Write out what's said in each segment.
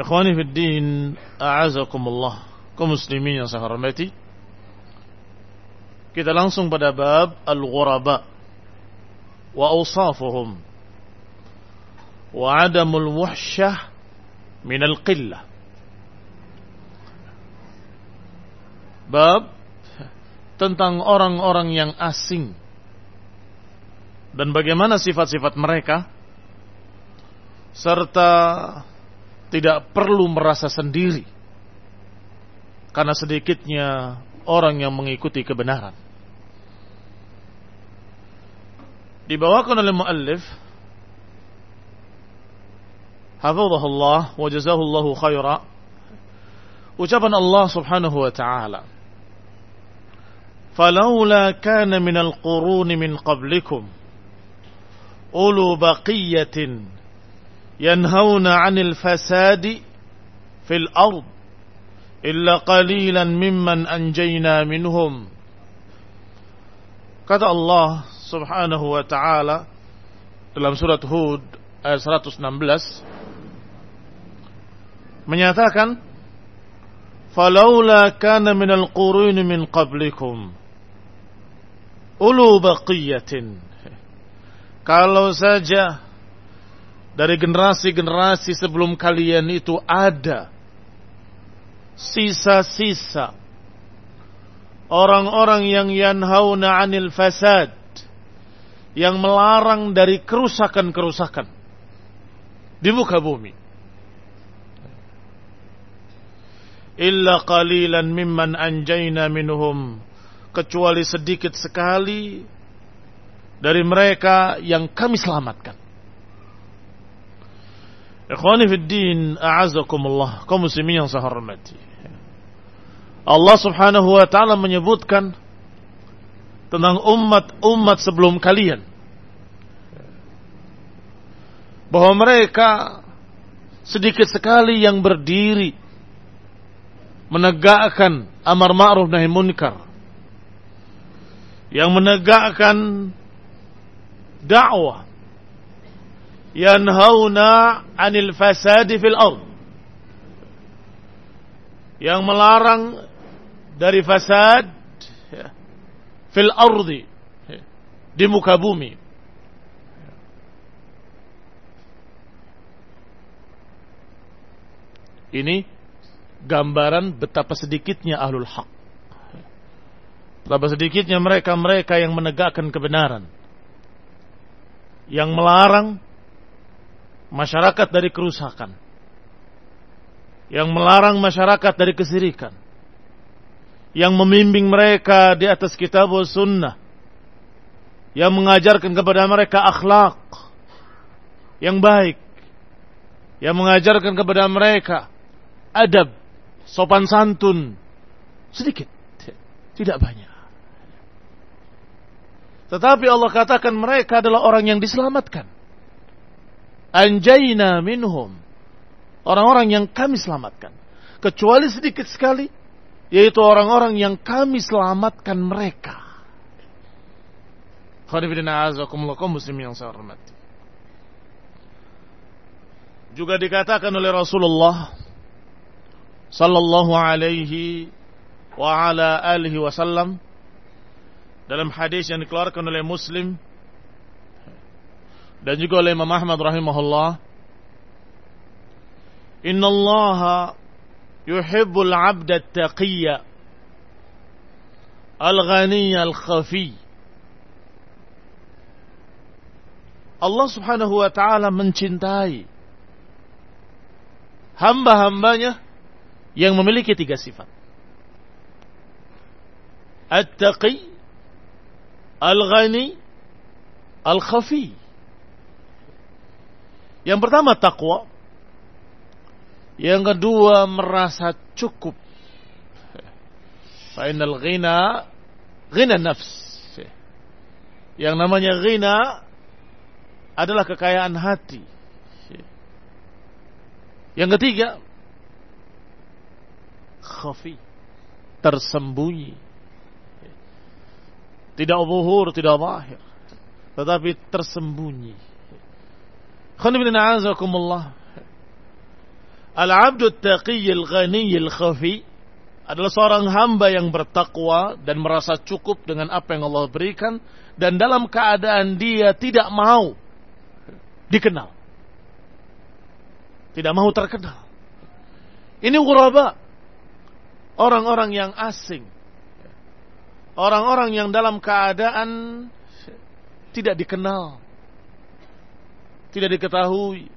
Ikhwani fi din, a'azakumullah, kaum muslimin yang saya hormati. Kita langsung pada bab al-ghuraba wa awsafuhum wa adamul wuhsyah min al-qillah. Bab tentang orang-orang yang asing dan bagaimana sifat-sifat mereka serta tidak perlu merasa sendiri karena sedikitnya orang yang mengikuti kebenaran. Dibawakan oleh muallif Hafizahullah wa jazahullahu khaira ucapan Allah Subhanahu wa taala فلولا كان من القرون من قبلكم أولو بقية ينهون عن الفساد في الأرض إلا قليلا ممن أنجينا منهم kata Allah subhanahu wa ta'ala dalam surat Hud ayat 116 menyatakan falaula kana minal quruni min qablikum ulu baqiyatin kalau saja dari generasi-generasi sebelum kalian itu ada sisa-sisa orang-orang yang yanhauna 'anil fasad yang melarang dari kerusakan-kerusakan di muka bumi. Illa qalilan mimman anjayna minhum kecuali sedikit sekali dari mereka yang kami selamatkan Ikhwani fi din, a'azakumullah, kaum muslimin yang saya hormati. Allah Subhanahu wa taala menyebutkan tentang umat-umat sebelum kalian. Bahwa mereka sedikit sekali yang berdiri menegakkan amar ma'ruf nahi munkar. Yang menegakkan dakwah yanhauna 'anil fasadi fil ard yang melarang dari fasad ya, fil ardi ya, di muka bumi. Ini gambaran betapa sedikitnya ahlul haq. Betapa sedikitnya mereka-mereka yang menegakkan kebenaran. Yang melarang masyarakat dari kerusakan. Yang melarang masyarakat dari kesirikan. Yang membimbing mereka di atas kitab sunnah. Yang mengajarkan kepada mereka akhlak. Yang baik. Yang mengajarkan kepada mereka adab, sopan santun. Sedikit. Tidak banyak. Tetapi Allah katakan mereka adalah orang yang diselamatkan. Anjaina minhum. Orang-orang yang kami selamatkan. Kecuali sedikit sekali. Yaitu orang-orang yang kami selamatkan mereka. Juga dikatakan oleh Rasulullah sallallahu alaihi wa ala alihi wasallam dalam hadis yang dikeluarkan oleh Muslim dan juga oleh Imam Ahmad rahimahullah Inna Allah yuhibbul abda taqiyya al-ghaniyya al-khafi Allah subhanahu wa ta'ala mencintai hamba-hambanya yang memiliki tiga sifat. At-taqi, al-ghani, al-khafi. Yang pertama takwa. Yang kedua merasa cukup. Fa'inal ghina, ghina nafs. Yang namanya ghina adalah kekayaan hati. Yang ketiga, khafi tersembunyi tidak zuhur tidak zahir tetapi tersembunyi khana al-'abdu at-taqi al-ghani al-khafi adalah seorang hamba yang bertakwa dan merasa cukup dengan apa yang Allah berikan dan dalam keadaan dia tidak mau dikenal. Tidak mau terkenal. Ini ghuraba orang-orang yang asing, orang-orang yang dalam keadaan tidak dikenal, tidak diketahui,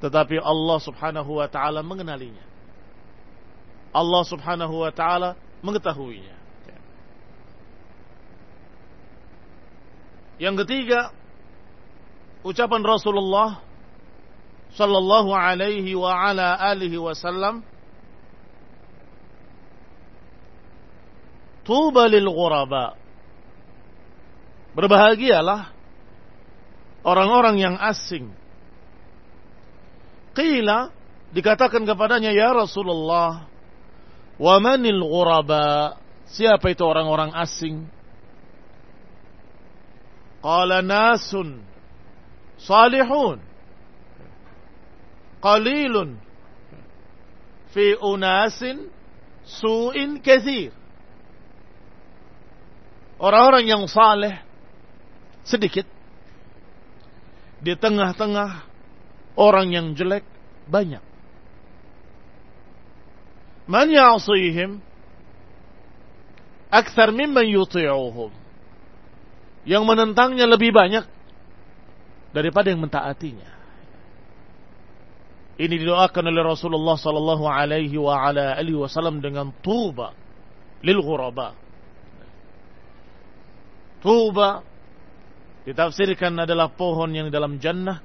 tetapi Allah Subhanahu wa taala mengenalinya. Allah Subhanahu wa taala mengetahuinya. Yang ketiga, ucapan Rasulullah sallallahu alaihi wa ala alihi wasallam Tuba lil ghuraba. Berbahagialah orang-orang yang asing. Qila dikatakan kepadanya ya Rasulullah, wa manil ghuraba? Siapa itu orang-orang asing? Qala nasun salihun qalilun fi unasin su'in kathir Orang-orang yang saleh sedikit di tengah-tengah orang yang jelek banyak. Man ya'sihim akthar mimman yuti'uhum. Yang menentangnya lebih banyak daripada yang mentaatinya. Ini didoakan oleh Rasulullah sallallahu alaihi wa ala alihi wasallam dengan tuba lil ghuraba Tuba ditafsirkan adalah pohon yang dalam jannah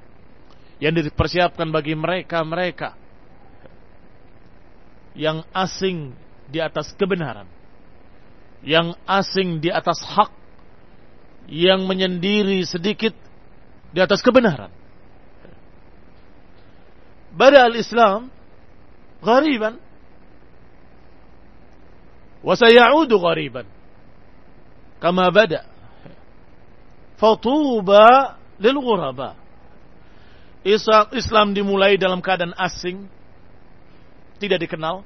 yang dipersiapkan bagi mereka-mereka yang asing di atas kebenaran, yang asing di atas hak, yang menyendiri sedikit di atas kebenaran. Bada al-Islam ghariban wa sayaudu ghariban kama bada Fatuba lil ghuraba. Islam dimulai dalam keadaan asing, tidak dikenal,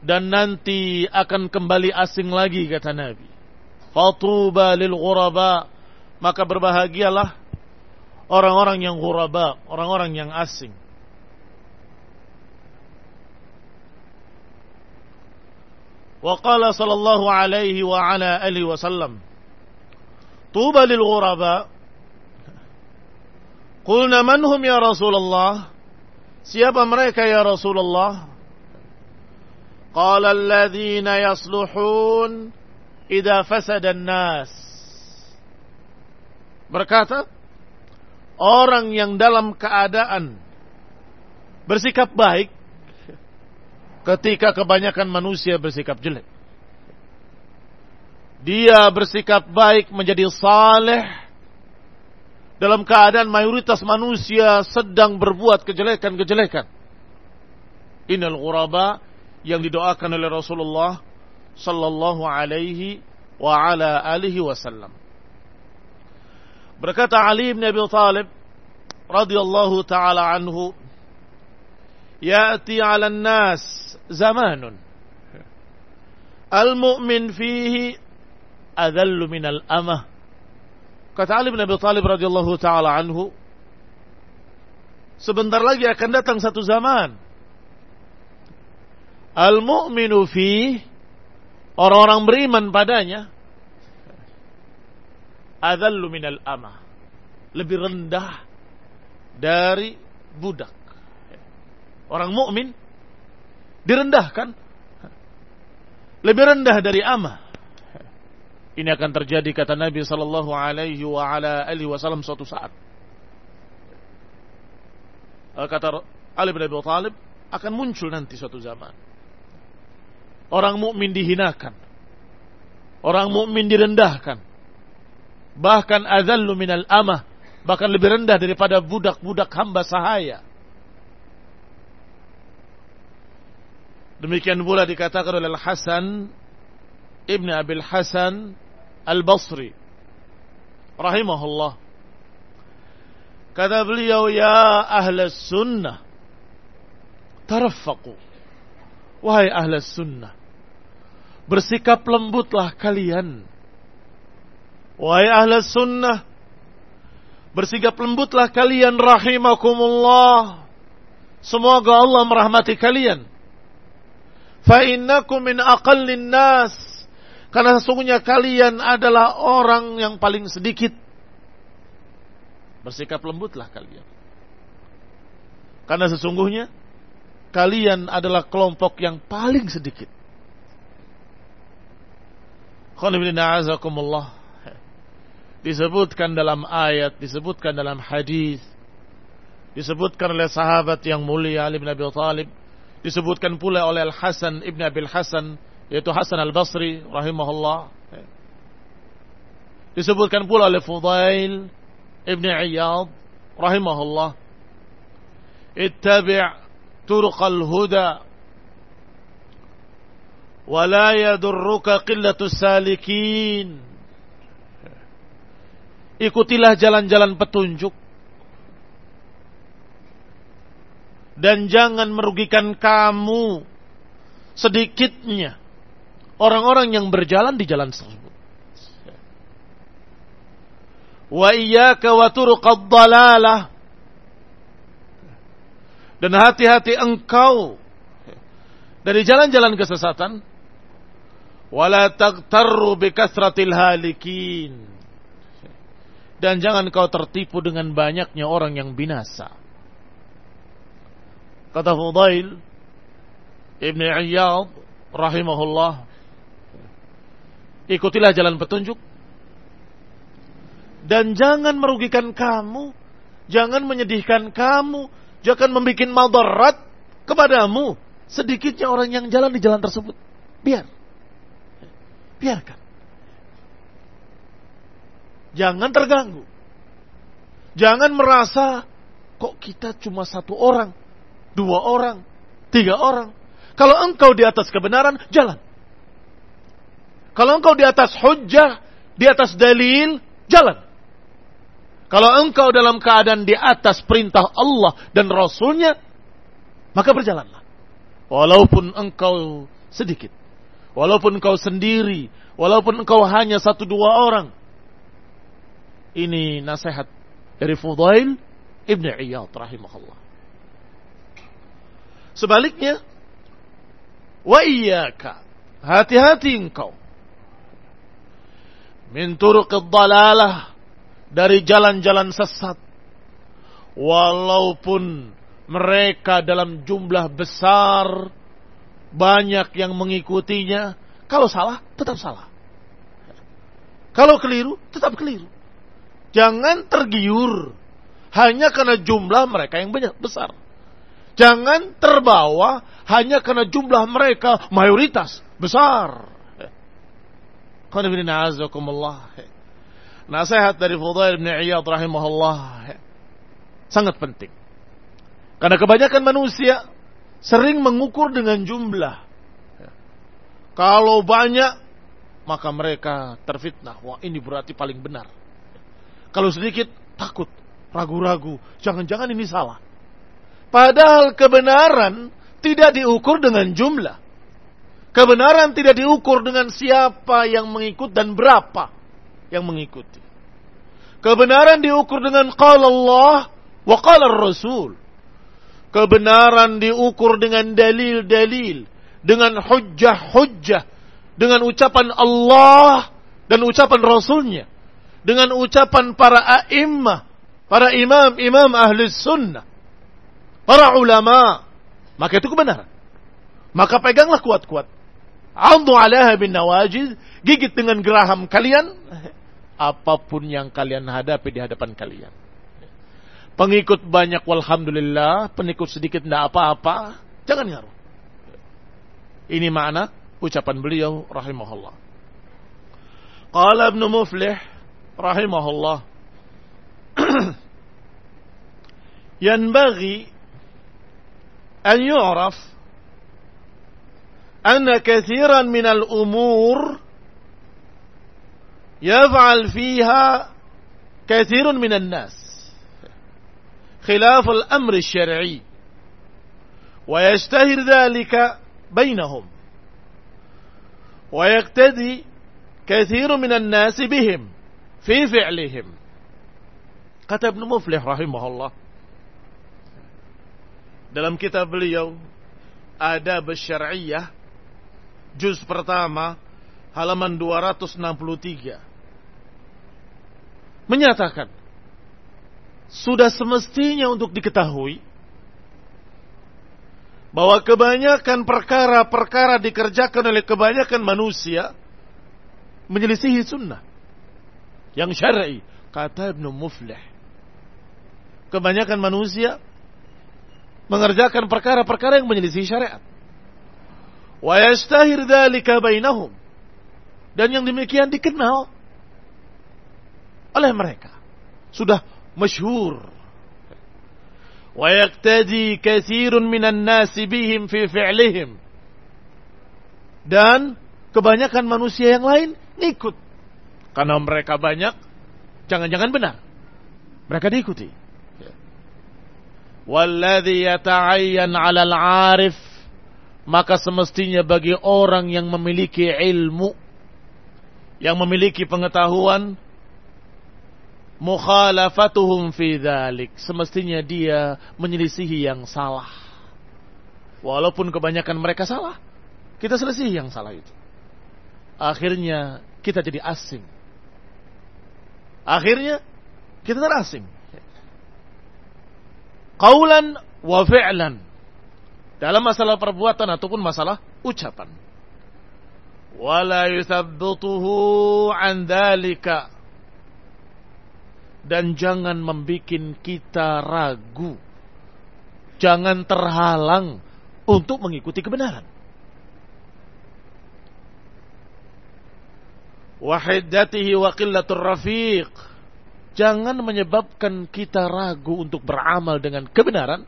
dan nanti akan kembali asing lagi kata Nabi. Fatuba lil ghuraba, maka berbahagialah orang-orang yang ghuraba, orang-orang yang asing. Wa qala sallallahu alaihi wa ala alihi wasallam طوبى للغرباء قلنا من هم يا رسول الله siapa mereka ya Rasulullah قال الذين يصلحون إذا فسد الناس berkata orang yang dalam keadaan bersikap baik ketika kebanyakan manusia bersikap jelek. dia bersikap baik menjadi saleh dalam keadaan mayoritas manusia sedang berbuat kejelekan-kejelekan. Innal ghuraba yang didoakan oleh Rasulullah sallallahu alaihi wa ala alihi wasallam. Berkata Ali bin Abi Thalib radhiyallahu taala anhu, "Ya'ti 'alan nas zamanun al-mu'min fihi adallu minal amah kata Ali bin Abi Thalib radhiyallahu taala anhu sebentar lagi akan datang satu zaman. Al-mu'minu fi orang-orang beriman padanya adallu minal amah. Lebih rendah dari budak. Orang mukmin direndahkan. Lebih rendah dari amah ini akan terjadi kata Nabi sallallahu alaihi wasallam suatu saat. Kata Ali bin Abi Thalib akan muncul nanti suatu zaman. Orang mukmin dihinakan. Orang mukmin direndahkan. Bahkan azallu minal amah bahkan lebih rendah daripada budak-budak hamba sahaya. Demikian pula dikatakan oleh Al-Hasan Ibn Abil Hasan Al-Basri. Rahimahullah. Kata beliau ya ahla sunnah taraffaku wahai ahla sunnah bersikap lembutlah kalian. Wahai ahla sunnah bersikap lembutlah kalian rahimakumullah. Semoga Allah merahmati kalian. Fa'innakum min aqallin nas. Karena sesungguhnya kalian adalah orang yang paling sedikit. Bersikap lembutlah kalian. Karena sesungguhnya kalian adalah kelompok yang paling sedikit. Disebutkan dalam ayat, disebutkan dalam hadis, disebutkan oleh sahabat yang mulia Ali bin Abi Thalib disebutkan pula oleh Al Hasan ibn Abil Hasan yaitu Hasan al-Basri rahimahullah. Disebutkan pula oleh Fudail Ibn Iyad rahimahullah. Ittabi' turuq al-huda wa la yadurruka qillatu salikin. Ikutilah jalan-jalan petunjuk. Dan jangan merugikan kamu sedikitnya orang-orang yang berjalan di jalan tersebut. Wa iyyaka wa turuqad dalalah. Dan hati-hati engkau dari jalan-jalan kesesatan. Wala taghtarru bi kasratil halikin. Dan jangan kau tertipu dengan banyaknya orang yang binasa. Kata Fudail Ibn Iyad rahimahullah Ikutilah jalan petunjuk dan jangan merugikan kamu, jangan menyedihkan kamu, jangan membuat madarat kepadamu sedikitnya orang yang jalan di jalan tersebut. Biar. Biarkan. Jangan terganggu. Jangan merasa kok kita cuma satu orang dua orang, tiga orang. Kalau engkau di atas kebenaran, jalan. Kalau engkau di atas hujjah, di atas dalil, jalan. Kalau engkau dalam keadaan di atas perintah Allah dan Rasulnya, maka berjalanlah. Walaupun engkau sedikit. Walaupun engkau sendiri, walaupun engkau hanya satu dua orang. Ini nasihat dari Fudail Ibn Iyad rahimahullah. Sebaliknya, wa iyyaka, hati-hati engkau. Min turuqid dalalah, dari jalan-jalan sesat. Walaupun mereka dalam jumlah besar, banyak yang mengikutinya, kalau salah, tetap salah. Kalau keliru, tetap keliru. Jangan tergiur hanya karena jumlah mereka yang banyak besar. Jangan terbawa hanya karena jumlah mereka mayoritas besar. Nasihat dari Fudail bin Iyad rahimahullah sangat penting. Karena kebanyakan manusia sering mengukur dengan jumlah. Kalau banyak, maka mereka terfitnah. Wah ini berarti paling benar. Kalau sedikit, takut, ragu-ragu. Jangan-jangan ini salah. Padahal kebenaran tidak diukur dengan jumlah. Kebenaran tidak diukur dengan siapa yang mengikut dan berapa yang mengikuti. Kebenaran diukur dengan qala Allah wa qala Rasul. Kebenaran diukur dengan dalil-dalil, dengan hujjah-hujjah, dengan ucapan Allah dan ucapan Rasulnya, dengan ucapan para a'immah, para imam-imam ahli sunnah para ulama, maka itu kebenaran. Maka peganglah kuat-kuat. Amdu alaha bin nawajiz. Gigit dengan geraham kalian. Apa pun yang kalian hadapi di hadapan kalian. Pengikut banyak walhamdulillah. Pengikut sedikit tidak apa-apa. Jangan ngaruh. Ini makna ucapan beliau rahimahullah. Qala ibn Muflih rahimahullah yanbaghi an yu'raf أن كثيرا من الأمور يفعل فيها كثير من الناس. خلاف الأمر الشرعي. ويشتهر ذلك بينهم. ويقتدي كثير من الناس بهم في فعلهم. كتب ابن مفلح رحمه الله. dalam kitab beliau ada Syar'iyah juz pertama halaman 263 menyatakan sudah semestinya untuk diketahui bahwa kebanyakan perkara-perkara dikerjakan oleh kebanyakan manusia menyelisihi sunnah yang syar'i kata Ibnu Muflih kebanyakan manusia mengerjakan perkara-perkara yang menyelisih syariat. Wa yastahir dzalika bainahum. Dan yang demikian dikenal oleh mereka. Sudah masyhur. Wa yaqtadi katsirun minan nasi bihim fi fi'lihim. Dan kebanyakan manusia yang lain ikut. Karena mereka banyak, jangan-jangan benar. Mereka diikuti. Walladhi yata'ayyan 'alal 'arif maka semestinya bagi orang yang memiliki ilmu yang memiliki pengetahuan mukhalafatuhum fi dhalik. Semestinya dia menyelisihi yang salah. Walaupun kebanyakan mereka salah kita selisih yang salah itu. Akhirnya kita jadi asing. Akhirnya kita terasing Qaulan wa fi'lan. Dalam masalah perbuatan ataupun masalah ucapan. Wala yuthabbutuhu. Dan jangan membuat kita ragu. Jangan terhalang untuk mengikuti kebenaran. Wahiddatihi wa qillatur rafiq jangan menyebabkan kita ragu untuk beramal dengan kebenaran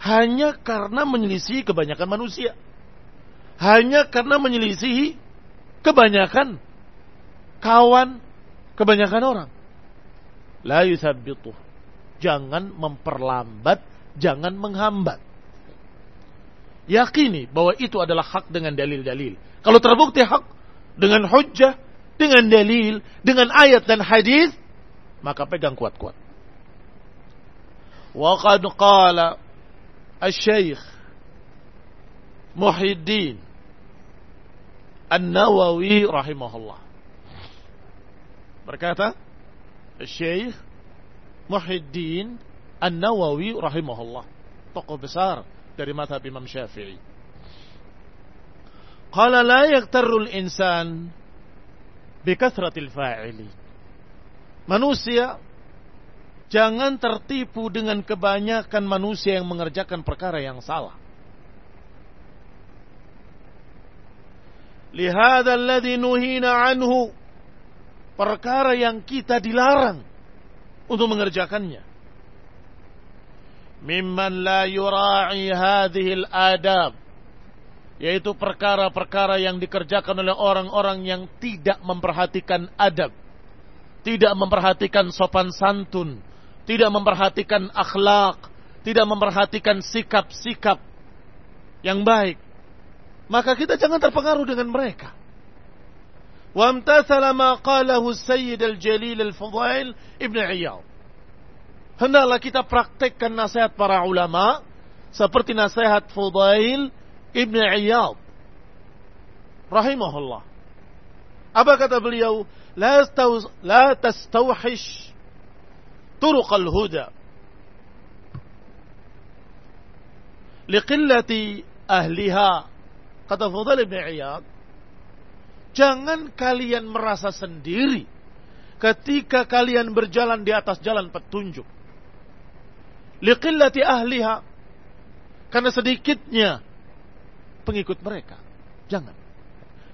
hanya karena menyelisihi kebanyakan manusia. Hanya karena menyelisihi kebanyakan kawan, kebanyakan orang. La yuthabbitu. Jangan memperlambat, jangan menghambat. yakini bahwa itu adalah hak dengan dalil-dalil. Kalau terbukti hak dengan hujjah, dengan dalil, dengan ayat dan hadis, maka pegang kuat-kuat. Wa qad qala الشيخ محي الدين النووي رحمه الله. بركاته الشيخ محي الدين النووي رحمه الله. تقو besar dari madhab imam syafi'i. قال لا يغتر الإنسان بكثرة الفاعل manusia jangan tertipu dengan kebanyakan manusia yang mengerjakan perkara yang salah. Lihada alladhi nuhina anhu. Perkara yang kita dilarang untuk mengerjakannya. Mimman la yura'i hadhil adab yaitu perkara-perkara yang dikerjakan oleh orang-orang yang tidak memperhatikan adab. Tidak memperhatikan sopan santun tidak memperhatikan akhlak tidak memperhatikan sikap-sikap yang baik maka kita jangan terpengaruh dengan mereka. وامتثل ما قاله السيد الجليل الفضائل ابن عياض hendaklah kita praktekkan nasihat para ulama seperti nasihat Fudail Ibn Iyad rahimahullah apa kata beliau la, staw, la tastawhish turuq al-huda liqillati ahliha Kata Fudhal bin Iyad, jangan kalian merasa sendiri ketika kalian berjalan di atas jalan petunjuk. Liqillati ahliha, karena sedikitnya pengikut mereka. Jangan.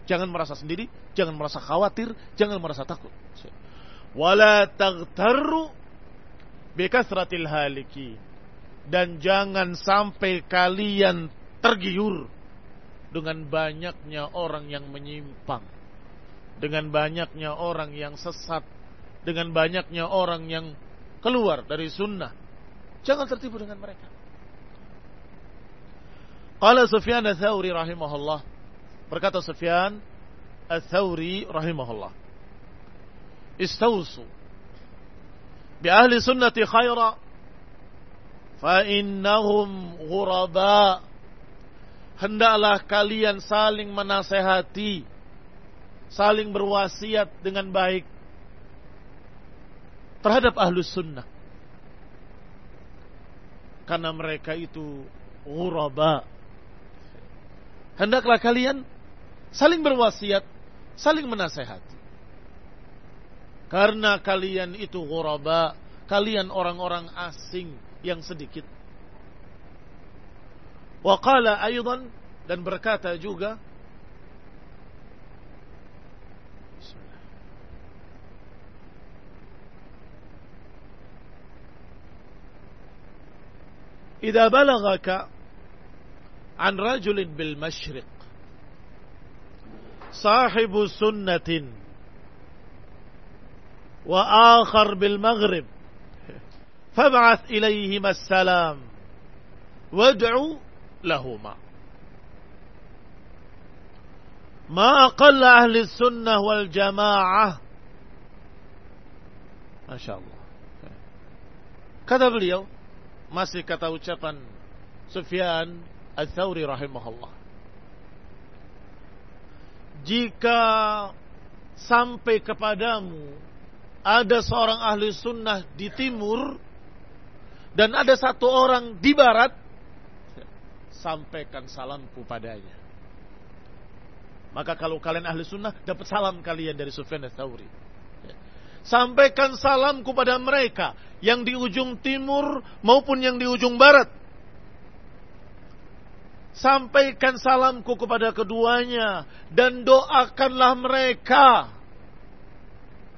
Jangan merasa sendiri, jangan merasa khawatir, jangan merasa takut. Wala taghtarru bikasratil haliki. Dan jangan sampai kalian tergiur dengan banyaknya orang yang menyimpang, dengan banyaknya orang yang sesat, dengan banyaknya orang yang keluar dari sunnah. Jangan tertipu dengan mereka. Qala Sufyan ats-Tsauri rahimahullah. Berkata Sufyan ats-Tsauri rahimahullah. Istausu sunnati khaira fa innahum ghuraba hendaklah kalian saling menasehati, saling berwasiat dengan baik terhadap ahlus sunnah. Karena mereka itu ghuraba. Hendaklah kalian saling berwasiat, saling menasehati. Karena kalian itu ghuraba, kalian orang-orang asing yang sedikit Waqala aydan dan berkata juga إذا بلغك عن رجل بالمشرق صاحب سنة وآخر بالمغرب. فابعث إليهما السلام وادعوا لهما. ما أقل أهل السنة والجماعة. ما شاء الله. كتب اليوم masih kata ucapan Sufyan Al-Thawri rahimahullah. Jika sampai kepadamu ada seorang ahli sunnah di timur dan ada satu orang di barat, sampaikan salamku padanya. Maka kalau kalian ahli sunnah, dapat salam kalian dari Sufyan al-Thawri. Sampaikan salam kepada mereka yang di ujung timur maupun yang di ujung barat. Sampaikan salamku kepada keduanya dan doakanlah mereka.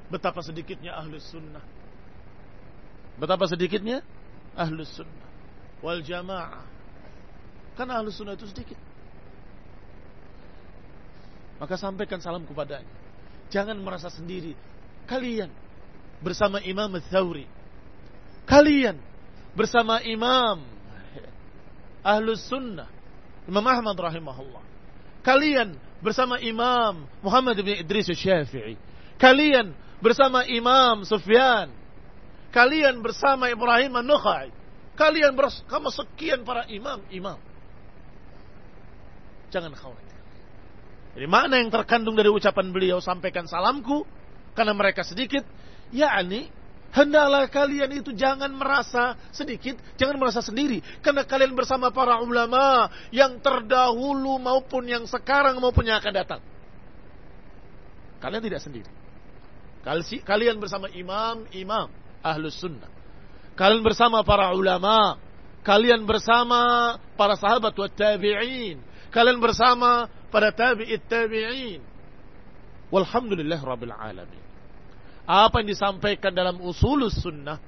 Betapa sedikitnya ahli sunnah. Betapa sedikitnya ahli sunnah. Wal jamaah karena ahlu sunnah itu sedikit. Maka sampaikan salam kepadanya. Jangan merasa sendiri. Kalian bersama Imam Thawri. Kalian bersama Imam ahlu sunnah. Imam Ahmad rahimahullah. Kalian bersama Imam Muhammad bin Idris Syafi'i. Kalian bersama Imam Sufyan. Kalian bersama Ibrahim An-Nukhai. Kalian bersama sekian para imam, imam. Jangan khawatir. Jadi mana yang terkandung dari ucapan beliau sampaikan salamku karena mereka sedikit, yakni hendaklah kalian itu jangan merasa sedikit, jangan merasa sendiri karena kalian bersama para ulama yang terdahulu maupun yang sekarang maupun yang akan datang. Kalian tidak sendiri. Kalian bersama imam-imam ahlus sunnah. Kalian bersama para ulama. Kalian bersama para sahabat wa tabi'in. Kalian bersama para tabi'it tabi'in. Walhamdulillah rabbil alamin. Apa yang disampaikan dalam usulus sunnah.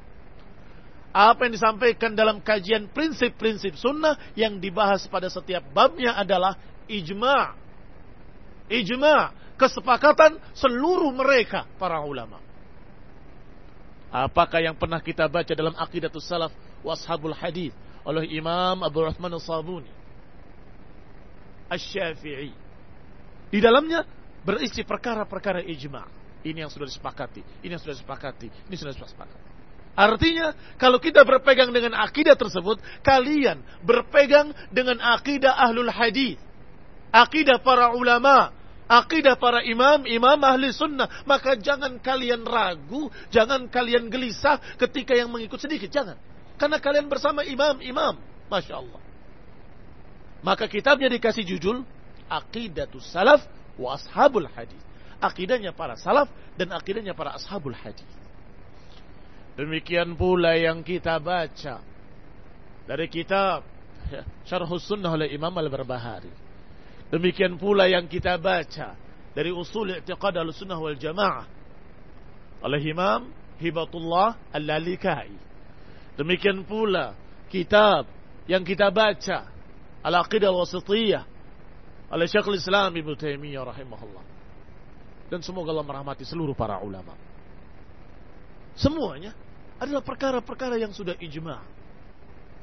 Apa yang disampaikan dalam kajian prinsip-prinsip sunnah yang dibahas pada setiap babnya adalah ijma' ijma' kesepakatan seluruh mereka para ulama. Apakah yang pernah kita baca dalam Aqidatus Salaf Washabul Hadith oleh Imam Abu Rahman Al-Sabuni Asy-Syafi'i. Di dalamnya berisi perkara-perkara ijma'. Ini yang sudah disepakati, ini yang sudah disepakati, ini sudah disepakati. Artinya, kalau kita berpegang dengan akidah tersebut, kalian berpegang dengan akidah ahlul hadith, akidah para ulama, akidah para imam, imam ahli sunnah. Maka jangan kalian ragu, jangan kalian gelisah ketika yang mengikut sedikit. Jangan. Karena kalian bersama imam-imam. Masya Allah. Maka kitabnya dikasih judul Aqidatus Salaf wa Ashabul Hadis. Akidahnya para salaf dan akidahnya para ashabul hadis. Demikian pula yang kita baca dari kitab Syarhus Sunnah oleh Imam Al-Barbahari Demikian pula yang kita baca dari usul i'tiqad al-sunnah wal jamaah oleh Imam Hibatullah Al-Lalikai. Demikian pula kitab yang kita baca Al-Aqidah Wasitiyah oleh Syekhul Islam Ibnu Taimiyah rahimahullah. Dan semoga Allah merahmati seluruh para ulama. Semuanya adalah perkara-perkara yang sudah ijma.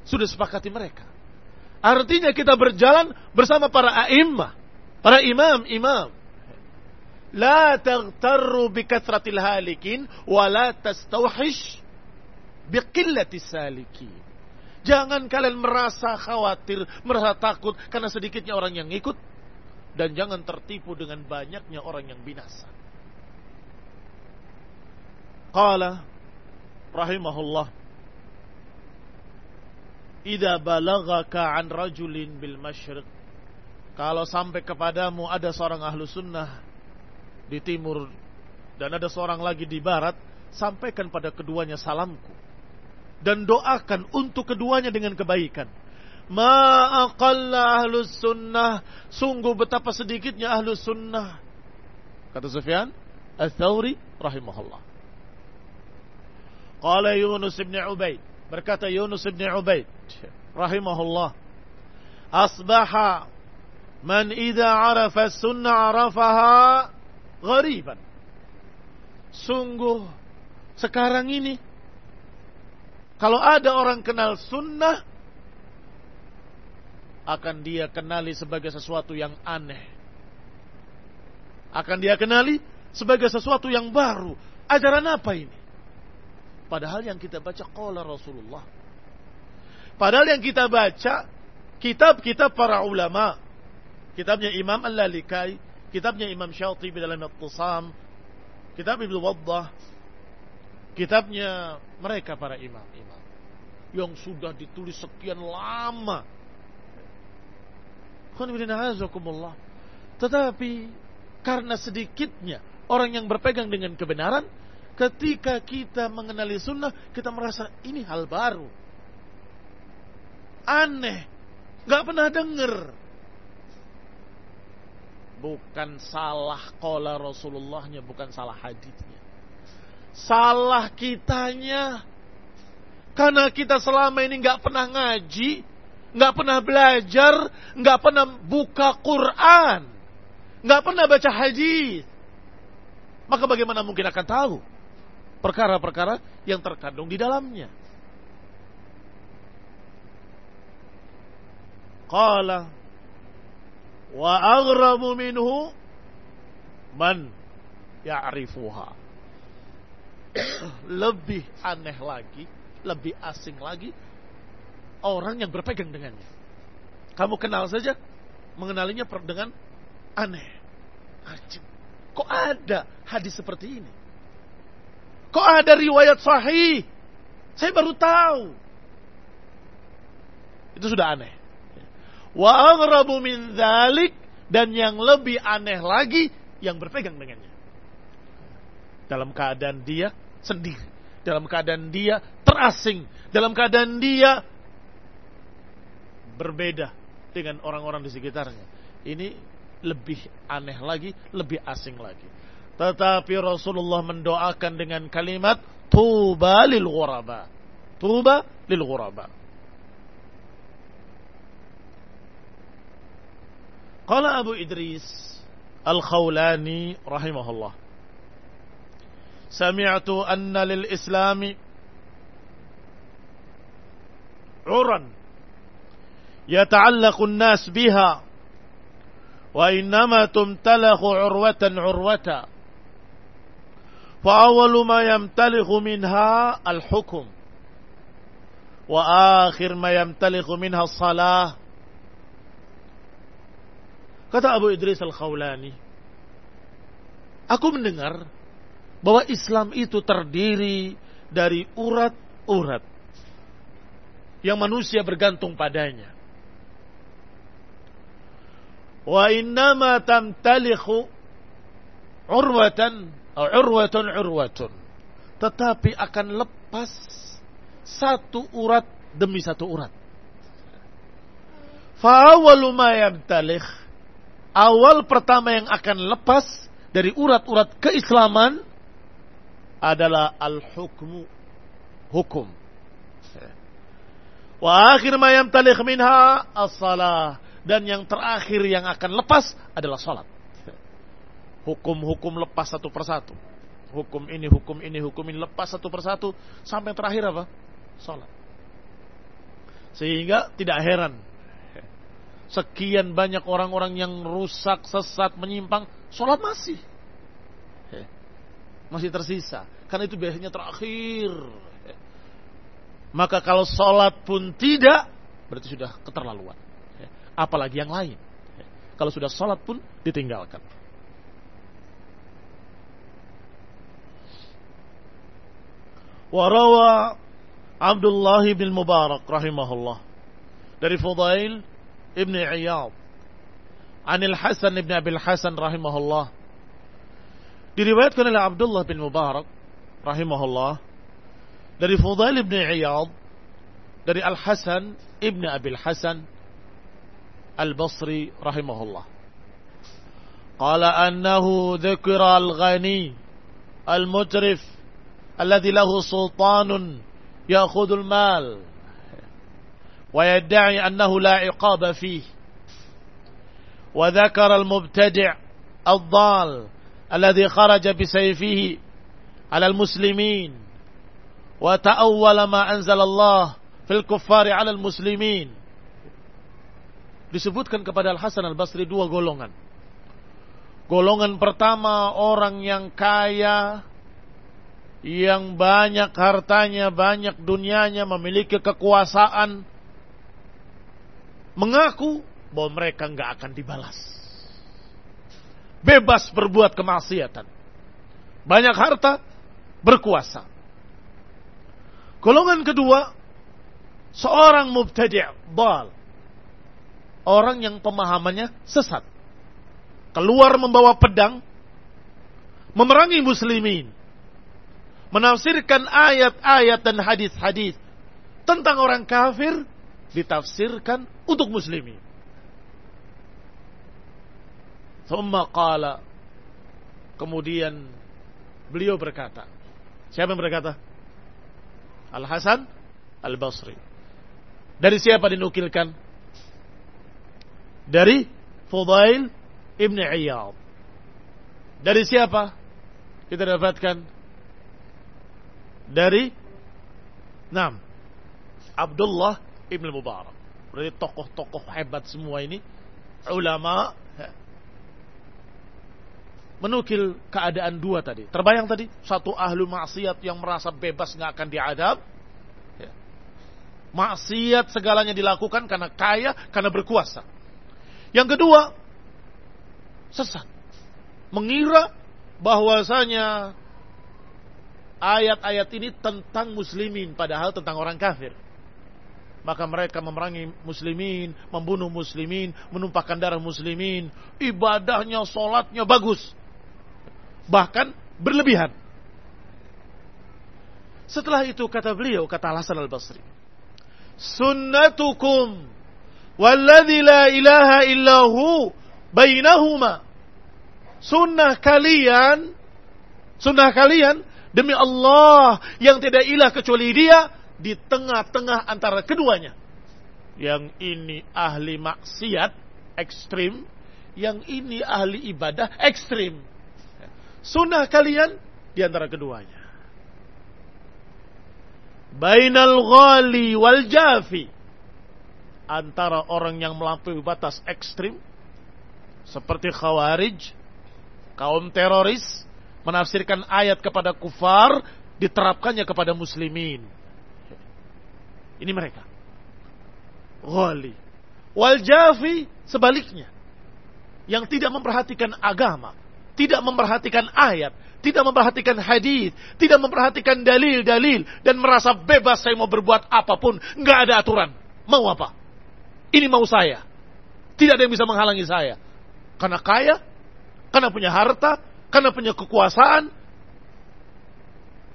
Sudah sepakati mereka. Artinya kita berjalan bersama para a'immah, para imam-imam. La taghtarru bikathratil halikin wa la tastawhish biqillatis salikin. Jangan kalian merasa khawatir, merasa takut karena sedikitnya orang yang ikut dan jangan tertipu dengan banyaknya orang yang binasa. Qala rahimahullah Ida balagaka an rajulin bil masyriq. Kalau sampai kepadamu ada seorang ahlu sunnah di timur dan ada seorang lagi di barat, sampaikan pada keduanya salamku. Dan doakan untuk keduanya dengan kebaikan. Ma'aqalla ahlu sunnah. Sungguh betapa sedikitnya ahlu sunnah. Kata Sufyan, Al-Thawri rahimahullah. Qala Yunus ibn Ubaid. Berkata Yunus ibn Ubaid rahimahullah asbaha man idza arafa sunnah arafaha ghariban. Sungguh sekarang ini kalau ada orang kenal sunnah akan dia kenali sebagai sesuatu yang aneh. Akan dia kenali sebagai sesuatu yang baru. Ajaran apa ini padahal yang kita baca qala Rasulullah. Padahal yang kita baca kitab-kitab para ulama, kitabnya Imam Al-Lalikai, kitabnya Imam Syatibi dalam Al-Tisam, kitab Ibnu Waddah, kitabnya mereka para imam-imam yang sudah ditulis sekian lama. Tetapi karena sedikitnya orang yang berpegang dengan kebenaran, ketika kita mengenali sunnah, kita merasa ini hal baru aneh, nggak pernah denger. Bukan salah kola Rasulullahnya, bukan salah hadisnya. Salah kitanya. Karena kita selama ini nggak pernah ngaji, nggak pernah belajar, nggak pernah buka Quran, nggak pernah baca hadis. Maka bagaimana mungkin akan tahu perkara-perkara yang terkandung di dalamnya? Qala Wa aghrabu minhu man ya'rifuha. lebih aneh lagi, lebih asing lagi orang yang berpegang dengannya. Kamu kenal saja, mengenalinya dengan aneh. Kok ada hadis seperti ini? Kok ada riwayat sahih? Saya baru tahu. Itu sudah aneh. Wa aghrabu min dzalik dan yang lebih aneh lagi yang berpegang dengannya. Dalam keadaan dia sendiri, dalam keadaan dia terasing, dalam keadaan dia berbeda dengan orang-orang di sekitarnya. Ini lebih aneh lagi, lebih asing lagi. Tetapi Rasulullah mendoakan dengan kalimat tuba lil ghuraba. Tuba lil ghuraba. Qala Abu Idris Al-Khawlani rahimahullah. Sami'tu anna lil islami uran يتعلق الناس بها وإنما تمتلخ عروة عروة فأول ما يمتلخ منها الحكم وآخر ما يمتلخ منها الصلاة Kata Abu Idris Al-Khawlani, Aku mendengar bahwa Islam itu terdiri dari urat-urat yang manusia bergantung padanya. Wa innama tamtalikhu urwatan urwatun urwatun. Tetapi akan lepas satu urat demi satu urat. Ma yamtalikh awal pertama yang akan lepas dari urat-urat keislaman adalah al-hukmu hukum. Wa akhir ma yamtalikh minha as-salah dan yang terakhir yang akan lepas adalah salat. Hukum-hukum lepas satu persatu. Hukum ini, hukum ini, hukum ini lepas satu persatu sampai terakhir apa? Salat. Sehingga tidak heran sekian banyak orang-orang yang rusak, sesat, menyimpang, sholat masih. Masih tersisa. Karena itu biasanya terakhir. Maka kalau sholat pun tidak, berarti sudah keterlaluan. Apalagi yang lain. Kalau sudah sholat pun ditinggalkan. Warawa Abdullah bin Mubarak rahimahullah dari Fudail ibn Iyad Anil Hasan ibn Abil Hasan rahimahullah diriwayatkan oleh Abdullah bin Mubarak rahimahullah dari Fudail ibn Iyad dari Al Hasan ibn Abil Hasan Al Basri rahimahullah قال أنه ذكر الغني المترف alladzi lahu sultanun ya'khudul mal wa yad'i annahu la iqaba fihi wa dzakara al-mubtadi' ad-dhal alladhi kharaja bi sayfihi 'ala al-muslimin wa ta'awwala ma Allah fil kuffari 'ala al-muslimin disebutkan kepada Al-Hasan Al-Basri dua golongan. Golongan pertama orang yang kaya yang banyak hartanya, banyak dunianya, memiliki kekuasaan, mengaku bahwa mereka nggak akan dibalas. Bebas berbuat kemaksiatan. Banyak harta, berkuasa. Golongan kedua, seorang mubtadi' bal. Orang yang pemahamannya sesat. Keluar membawa pedang, memerangi muslimin. Menafsirkan ayat-ayat dan hadis-hadis tentang orang kafir ditafsirkan untuk muslimin. Thumma qala kemudian beliau berkata siapa yang berkata? Al Hasan Al Basri dari siapa dinukilkan? Dari Fudail Ibn Iyad. Dari siapa kita dapatkan dari Nam Abdullah Ibn Mubarak. Berarti tokoh-tokoh hebat semua ini ulama menukil keadaan dua tadi. Terbayang tadi satu ahlu maksiat yang merasa bebas nggak akan diadab. Maksiat segalanya dilakukan karena kaya, karena berkuasa. Yang kedua, sesat. Mengira bahwasanya ayat-ayat ini tentang muslimin padahal tentang orang kafir. Maka mereka memerangi muslimin, membunuh muslimin, menumpahkan darah muslimin, ibadahnya, sholatnya bagus bahkan berlebihan. Setelah itu kata beliau, kata Hasan al-Basri, Sunnatukum walladhi la ilaha illahu bainahuma. Sunnah kalian, sunnah kalian demi Allah yang tidak ilah kecuali dia di tengah-tengah antara keduanya. Yang ini ahli maksiat ekstrim, yang ini ahli ibadah ekstrim. Sunnah kalian di antara keduanya. Bainal ghali wal jafi. Antara orang yang melampaui batas ekstrim. Seperti khawarij. Kaum teroris. Menafsirkan ayat kepada kufar. Diterapkannya kepada muslimin. Ini mereka. Ghali. Wal jafi sebaliknya. Yang tidak memperhatikan agama tidak memperhatikan ayat, tidak memperhatikan hadis, tidak memperhatikan dalil-dalil dan merasa bebas saya mau berbuat apa pun, nggak ada aturan. Mau apa? Ini mau saya. Tidak ada yang bisa menghalangi saya. Karena kaya, karena punya harta, karena punya kekuasaan.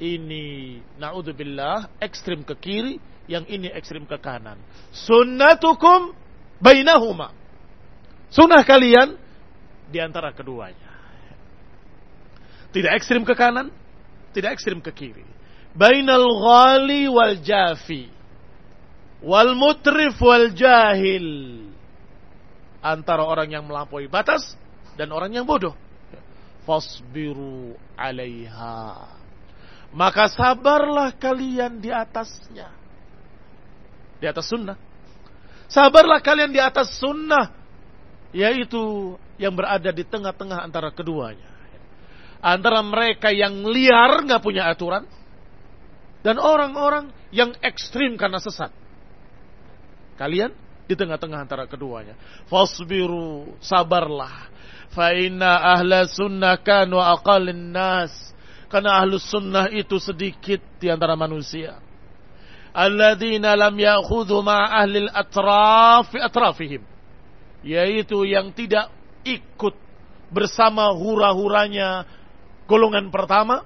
Ini naudzubillah ekstrim ke kiri, yang ini ekstrim ke kanan. Sunnatukum bainahuma. Sunnah kalian di antara keduanya. Tidak ekstrim ke kanan, tidak ekstrim ke kiri. Bainal ghali wal jafi. Wal mutrif wal jahil. Antara orang yang melampaui batas dan orang yang bodoh. Fasbiru alaiha. Maka sabarlah kalian di atasnya. Di atas sunnah. Sabarlah kalian di atas sunnah. Yaitu yang berada di tengah-tengah antara keduanya antara mereka yang liar nggak punya aturan dan orang-orang yang ekstrim karena sesat. Kalian di tengah-tengah antara keduanya. Fasbiru, sabarlah. Fa inna ahla sunnah kanu aqalin nas. Karena ahlu sunnah itu sedikit di antara manusia. Alladzina lam ya'khudhu ma ahli atraf fi atrafihim. Yaitu yang tidak ikut bersama hura-huranya golongan pertama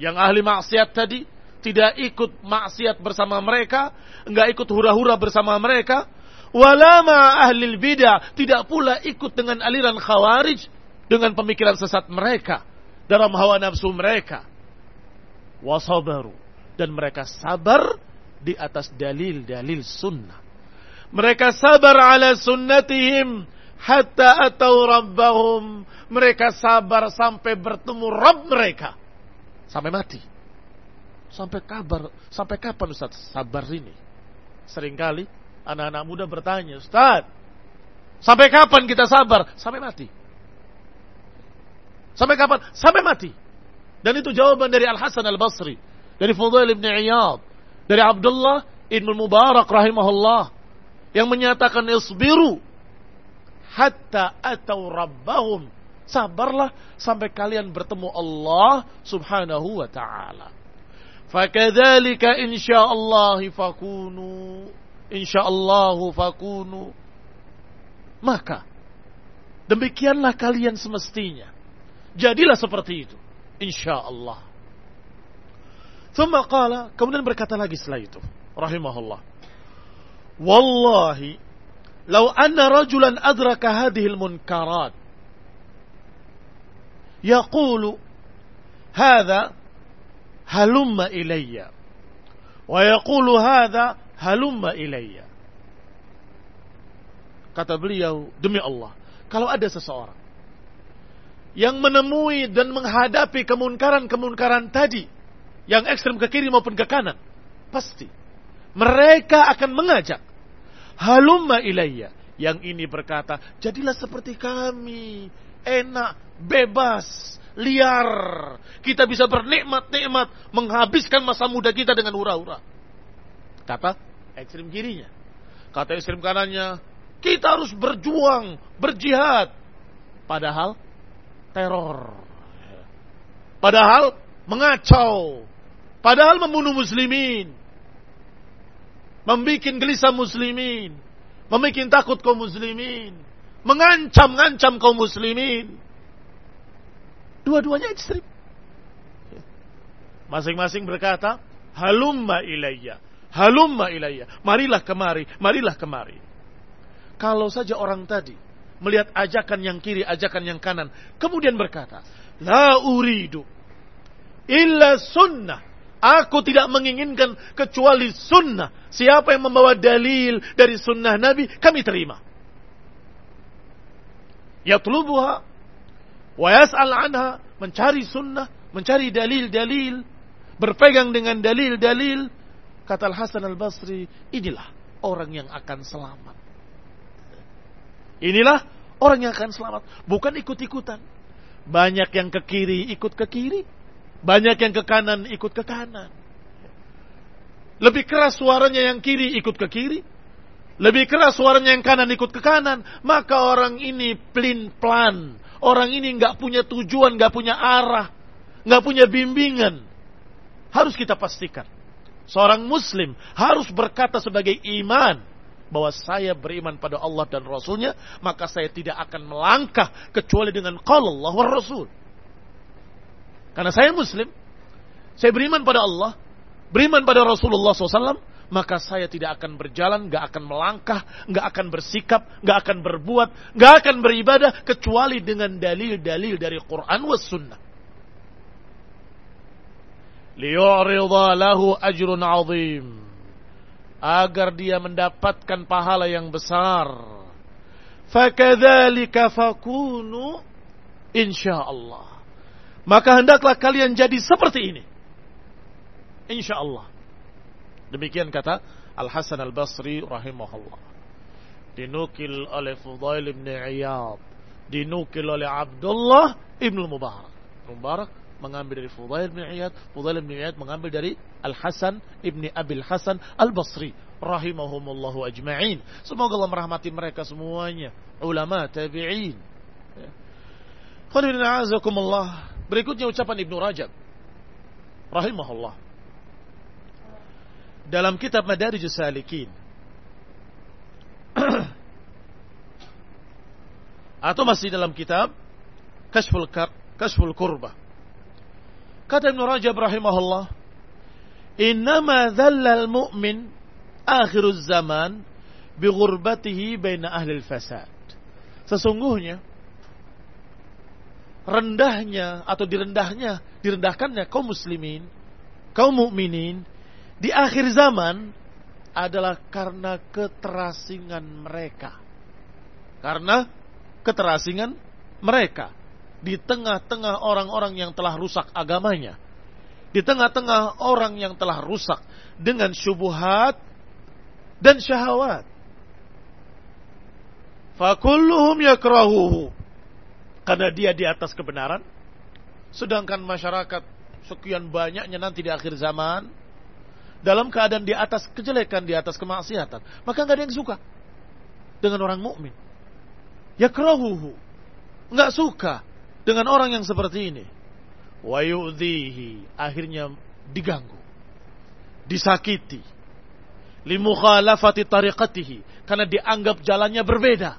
yang ahli maksiat tadi tidak ikut maksiat bersama mereka, enggak ikut hura-hura bersama mereka, walama ahli bidah tidak pula ikut dengan aliran khawarij dengan pemikiran sesat mereka dalam hawa nafsu mereka. Wasabaru dan mereka sabar di atas dalil-dalil sunnah. Mereka sabar ala sunnatihim hatta atau rabbahum mereka sabar sampai bertemu Rabb mereka. Sampai mati. Sampai kabar, sampai kapan Ustaz sabar ini? Seringkali anak-anak muda bertanya, Ustaz, sampai kapan kita sabar? Sampai mati. Sampai kapan? Sampai mati. Dan itu jawaban dari Al-Hasan Al-Basri, dari Fudail ibn Iyad, dari Abdullah ibn Mubarak rahimahullah yang menyatakan isbiru hatta atau rabbahum Sabarlah sampai kalian bertemu Allah subhanahu wa ta'ala. Fakadzalika insyaallah fakunu insyaallah fakunu. Maka demikianlah kalian semestinya. Jadilah seperti itu. Insyaallah. Thumma qala kemudian berkata lagi setelah itu. Rahimahullah. Wallahi law anna rajulan adraka hadhil munkarat. Yaqulu hadha halumma ilayya. Wa yaqulu halumma ilayya. Kata beliau, demi Allah, kalau ada seseorang yang menemui dan menghadapi kemunkaran-kemunkaran tadi, yang ekstrem ke kiri maupun ke kanan, pasti mereka akan mengajak, halumma ilayya. Yang ini berkata, jadilah seperti kami, enak, bebas, liar. Kita bisa bernikmat-nikmat menghabiskan masa muda kita dengan hura-hura. Kata ekstrim kirinya. Kata ekstrim kanannya, kita harus berjuang, berjihad. Padahal teror. Padahal mengacau. Padahal membunuh muslimin. Membikin gelisah muslimin. Membikin takut kaum muslimin. Mengancam-ngancam kaum muslimin. Dua-duanya ekstrim. Masing-masing berkata, halumma ilayya. Halumma ilayya. Marilah kemari, marilah kemari. Kalau saja orang tadi melihat ajakan yang kiri, ajakan yang kanan, kemudian berkata, La uridu illa sunnah. Aku tidak menginginkan kecuali sunnah. Siapa yang membawa dalil dari sunnah Nabi, kami terima. Yatlubuha wa yas'al anha, mencari sunnah, mencari dalil-dalil, berpegang dengan dalil-dalil. Kata Al-Hasan Al-Basri, inilah orang yang akan selamat. Inilah orang yang akan selamat, bukan ikut-ikutan. Banyak yang ke kiri ikut ke kiri, banyak yang ke kanan ikut ke kanan. Lebih keras suaranya yang kiri ikut ke kiri. Lebih keras suaranya yang kanan ikut ke kanan. Maka orang ini plin plan. Orang ini nggak punya tujuan, nggak punya arah, nggak punya bimbingan. Harus kita pastikan. Seorang muslim harus berkata sebagai iman bahwa saya beriman pada Allah dan Rasulnya, maka saya tidak akan melangkah kecuali dengan qala Allah wa Rasul. Karena saya muslim, saya beriman pada Allah, beriman pada Rasulullah SAW, maka saya tidak akan berjalan, gak akan melangkah, gak akan bersikap, gak akan berbuat, gak akan beribadah, kecuali dengan dalil-dalil dari Quran was sunnah. Liyu'ridha lahu ajrun azim. Agar dia mendapatkan pahala yang besar. Fakadhalika fakunu insyaallah maka hendaklah kalian jadi seperti ini. Insya Allah. Demikian kata Al-Hasan Al-Basri rahimahullah. Dinukil oleh Fudail ibn Iyad. Dinukil oleh Abdullah ibn Mubarak. Mubarak mengambil dari Fudail ibn Iyad. Fudail ibn Iyad mengambil dari Al-Hasan ibn Abil Hasan Al-Basri. Rahimahumullahu ajma'in. Semoga Allah merahmati mereka semuanya. Ulama, tabi'in. Khairullahi Berikutnya ucapan Ibnu Rajab rahimahullah dalam kitab Madarijus Salikin atau masih dalam kitab Kashful Kashful Kurba kata Ibnu Rajab rahimahullah innama dhalla al-mu'min akhiruz zaman bi ghurbatihi baina ahli al-fasad sesungguhnya rendahnya atau direndahnya, direndahkannya kaum muslimin, kaum mukminin di akhir zaman adalah karena keterasingan mereka. Karena keterasingan mereka di tengah-tengah orang-orang yang telah rusak agamanya. Di tengah-tengah orang yang telah rusak dengan syubuhat dan syahwat. Fakulluhum yakrahuhu karena dia di atas kebenaran. Sedangkan masyarakat sekian banyaknya nanti di akhir zaman dalam keadaan di atas kejelekan, di atas kemaksiatan, maka nggak ada yang suka dengan orang mukmin. Ya kerahuhu, nggak suka dengan orang yang seperti ini. Wa akhirnya diganggu, disakiti, limukhalafati tariqatihi, karena dianggap jalannya berbeda,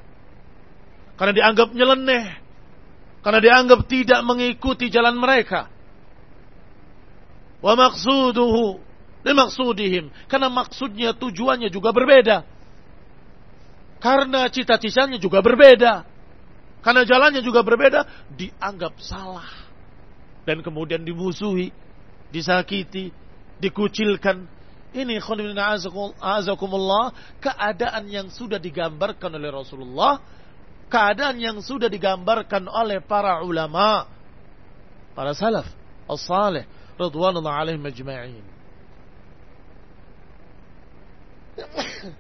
karena dianggap nyeleneh, karena dianggap tidak mengikuti jalan mereka. Wa maqsuduhu limaksudihim. Karena maksudnya, tujuannya juga berbeda. Karena cita-citanya juga berbeda. Karena jalannya juga berbeda, dianggap salah. Dan kemudian dimusuhi, disakiti, dikucilkan. Ini azakumullah, keadaan yang sudah digambarkan oleh Rasulullah keadaan yang sudah digambarkan oleh para ulama, para salaf, as-salih, radwanullah alaihim majma'in.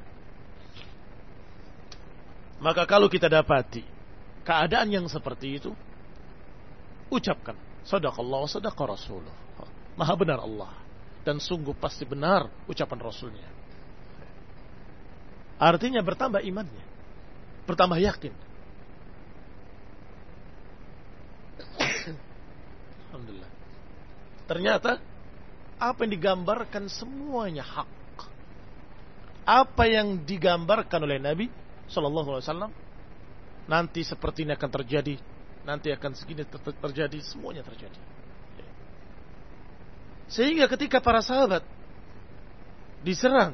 Maka kalau kita dapati keadaan yang seperti itu, ucapkan sadaqallah wa sadaqa rasulullah. Maha benar Allah dan sungguh pasti benar ucapan rasulnya. Artinya bertambah imannya, bertambah yakin. Alhamdulillah. Ternyata apa yang digambarkan semuanya hak. Apa yang digambarkan oleh Nabi Shallallahu Alaihi Wasallam nanti seperti ini akan terjadi, nanti akan segini terjadi, semuanya terjadi. Sehingga ketika para sahabat diserang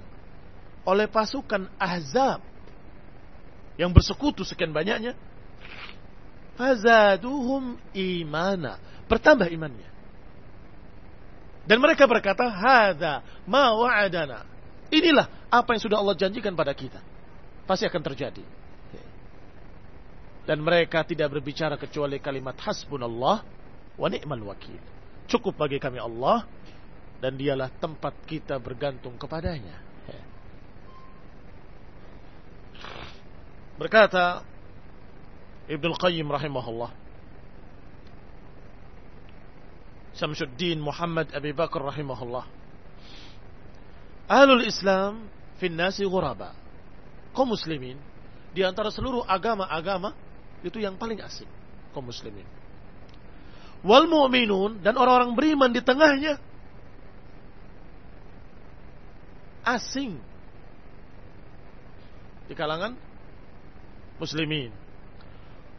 oleh pasukan Ahzab yang bersekutu sekian banyaknya, fazaduhum imana, bertambah imannya. Dan mereka berkata, "Hadza ma wa'adana." Inilah apa yang sudah Allah janjikan pada kita pasti akan terjadi. Dan mereka tidak berbicara kecuali kalimat hasbunallah wa ni'mal wakil. Cukup bagi kami Allah dan dialah tempat kita bergantung kepadanya. Berkata Ibnu Qayyim rahimahullah Syamsuddin Muhammad Abi Bakar rahimahullah Ahlul Islam fin nasi ghuraba kaum muslimin di antara seluruh agama-agama itu yang paling asing kaum muslimin. Wal mu'minun dan orang-orang beriman di tengahnya asing di kalangan muslimin.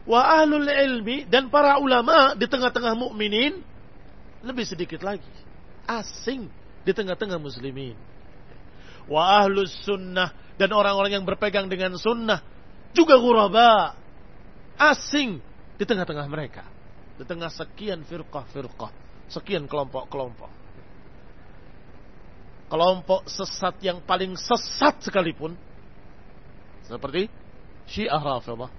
Wa ahlul ilmi dan para ulama di tengah-tengah mukminin lebih sedikit lagi asing di tengah-tengah muslimin. Wa ahlus sunnah dan orang-orang yang berpegang dengan sunnah juga ghuraba asing di tengah-tengah mereka. Di tengah sekian firqah-firqah sekian kelompok-kelompok. Kelompok sesat yang paling sesat sekalipun seperti Syiah Rafidah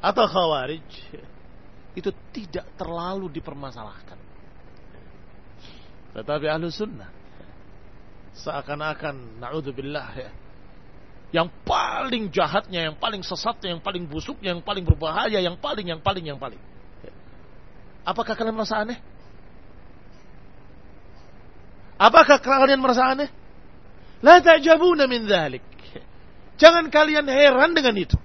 atau Khawarij itu tidak terlalu dipermasalahkan. Tetapi ahlu sunnah seakan-akan naudzubillah ya yang paling jahatnya, yang paling sesatnya, yang paling busuknya, yang paling berbahaya, yang paling, yang paling, yang paling. Apakah kalian merasa aneh? Apakah kalian merasa aneh? La ta'jabuna min dhalik. Jangan kalian heran dengan itu.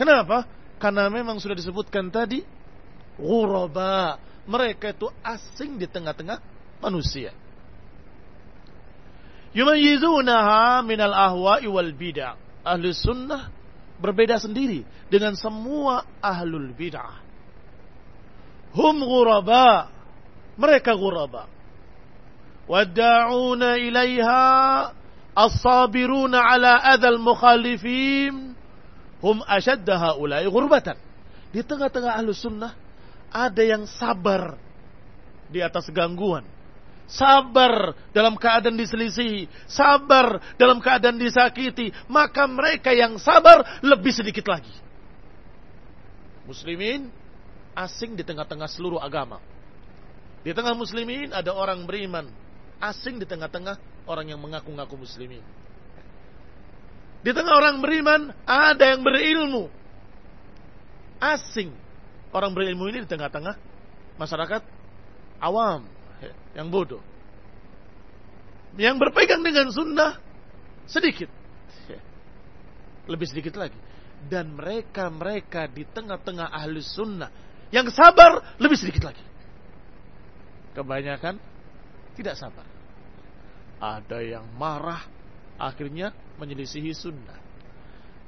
Kenapa? Karena memang sudah disebutkan tadi, ghuraba. Mereka itu asing di tengah-tengah manusia yumayyizunaha minal ahwa'i wal bid'ah. Ahli sunnah berbeda sendiri dengan semua ahlul bid'ah. Hum ghuraba. Mereka ghuraba. Wadda'una ilaiha as-sabiruna ala adal mukhalifin hum ashadda haulai ghurbatan. Di tengah-tengah ahlu sunnah ada yang sabar di atas gangguan sabar dalam keadaan diselisih, sabar dalam keadaan disakiti, maka mereka yang sabar lebih sedikit lagi. Muslimin asing di tengah-tengah seluruh agama. Di tengah muslimin ada orang beriman, asing di tengah-tengah orang yang mengaku-ngaku muslimin. Di tengah orang beriman ada yang berilmu. Asing orang berilmu ini di tengah-tengah masyarakat awam yang bodoh. Yang berpegang dengan sunnah sedikit. Lebih sedikit lagi. Dan mereka-mereka di tengah-tengah ahli sunnah yang sabar lebih sedikit lagi. Kebanyakan tidak sabar. Ada yang marah akhirnya menyelisihi sunnah.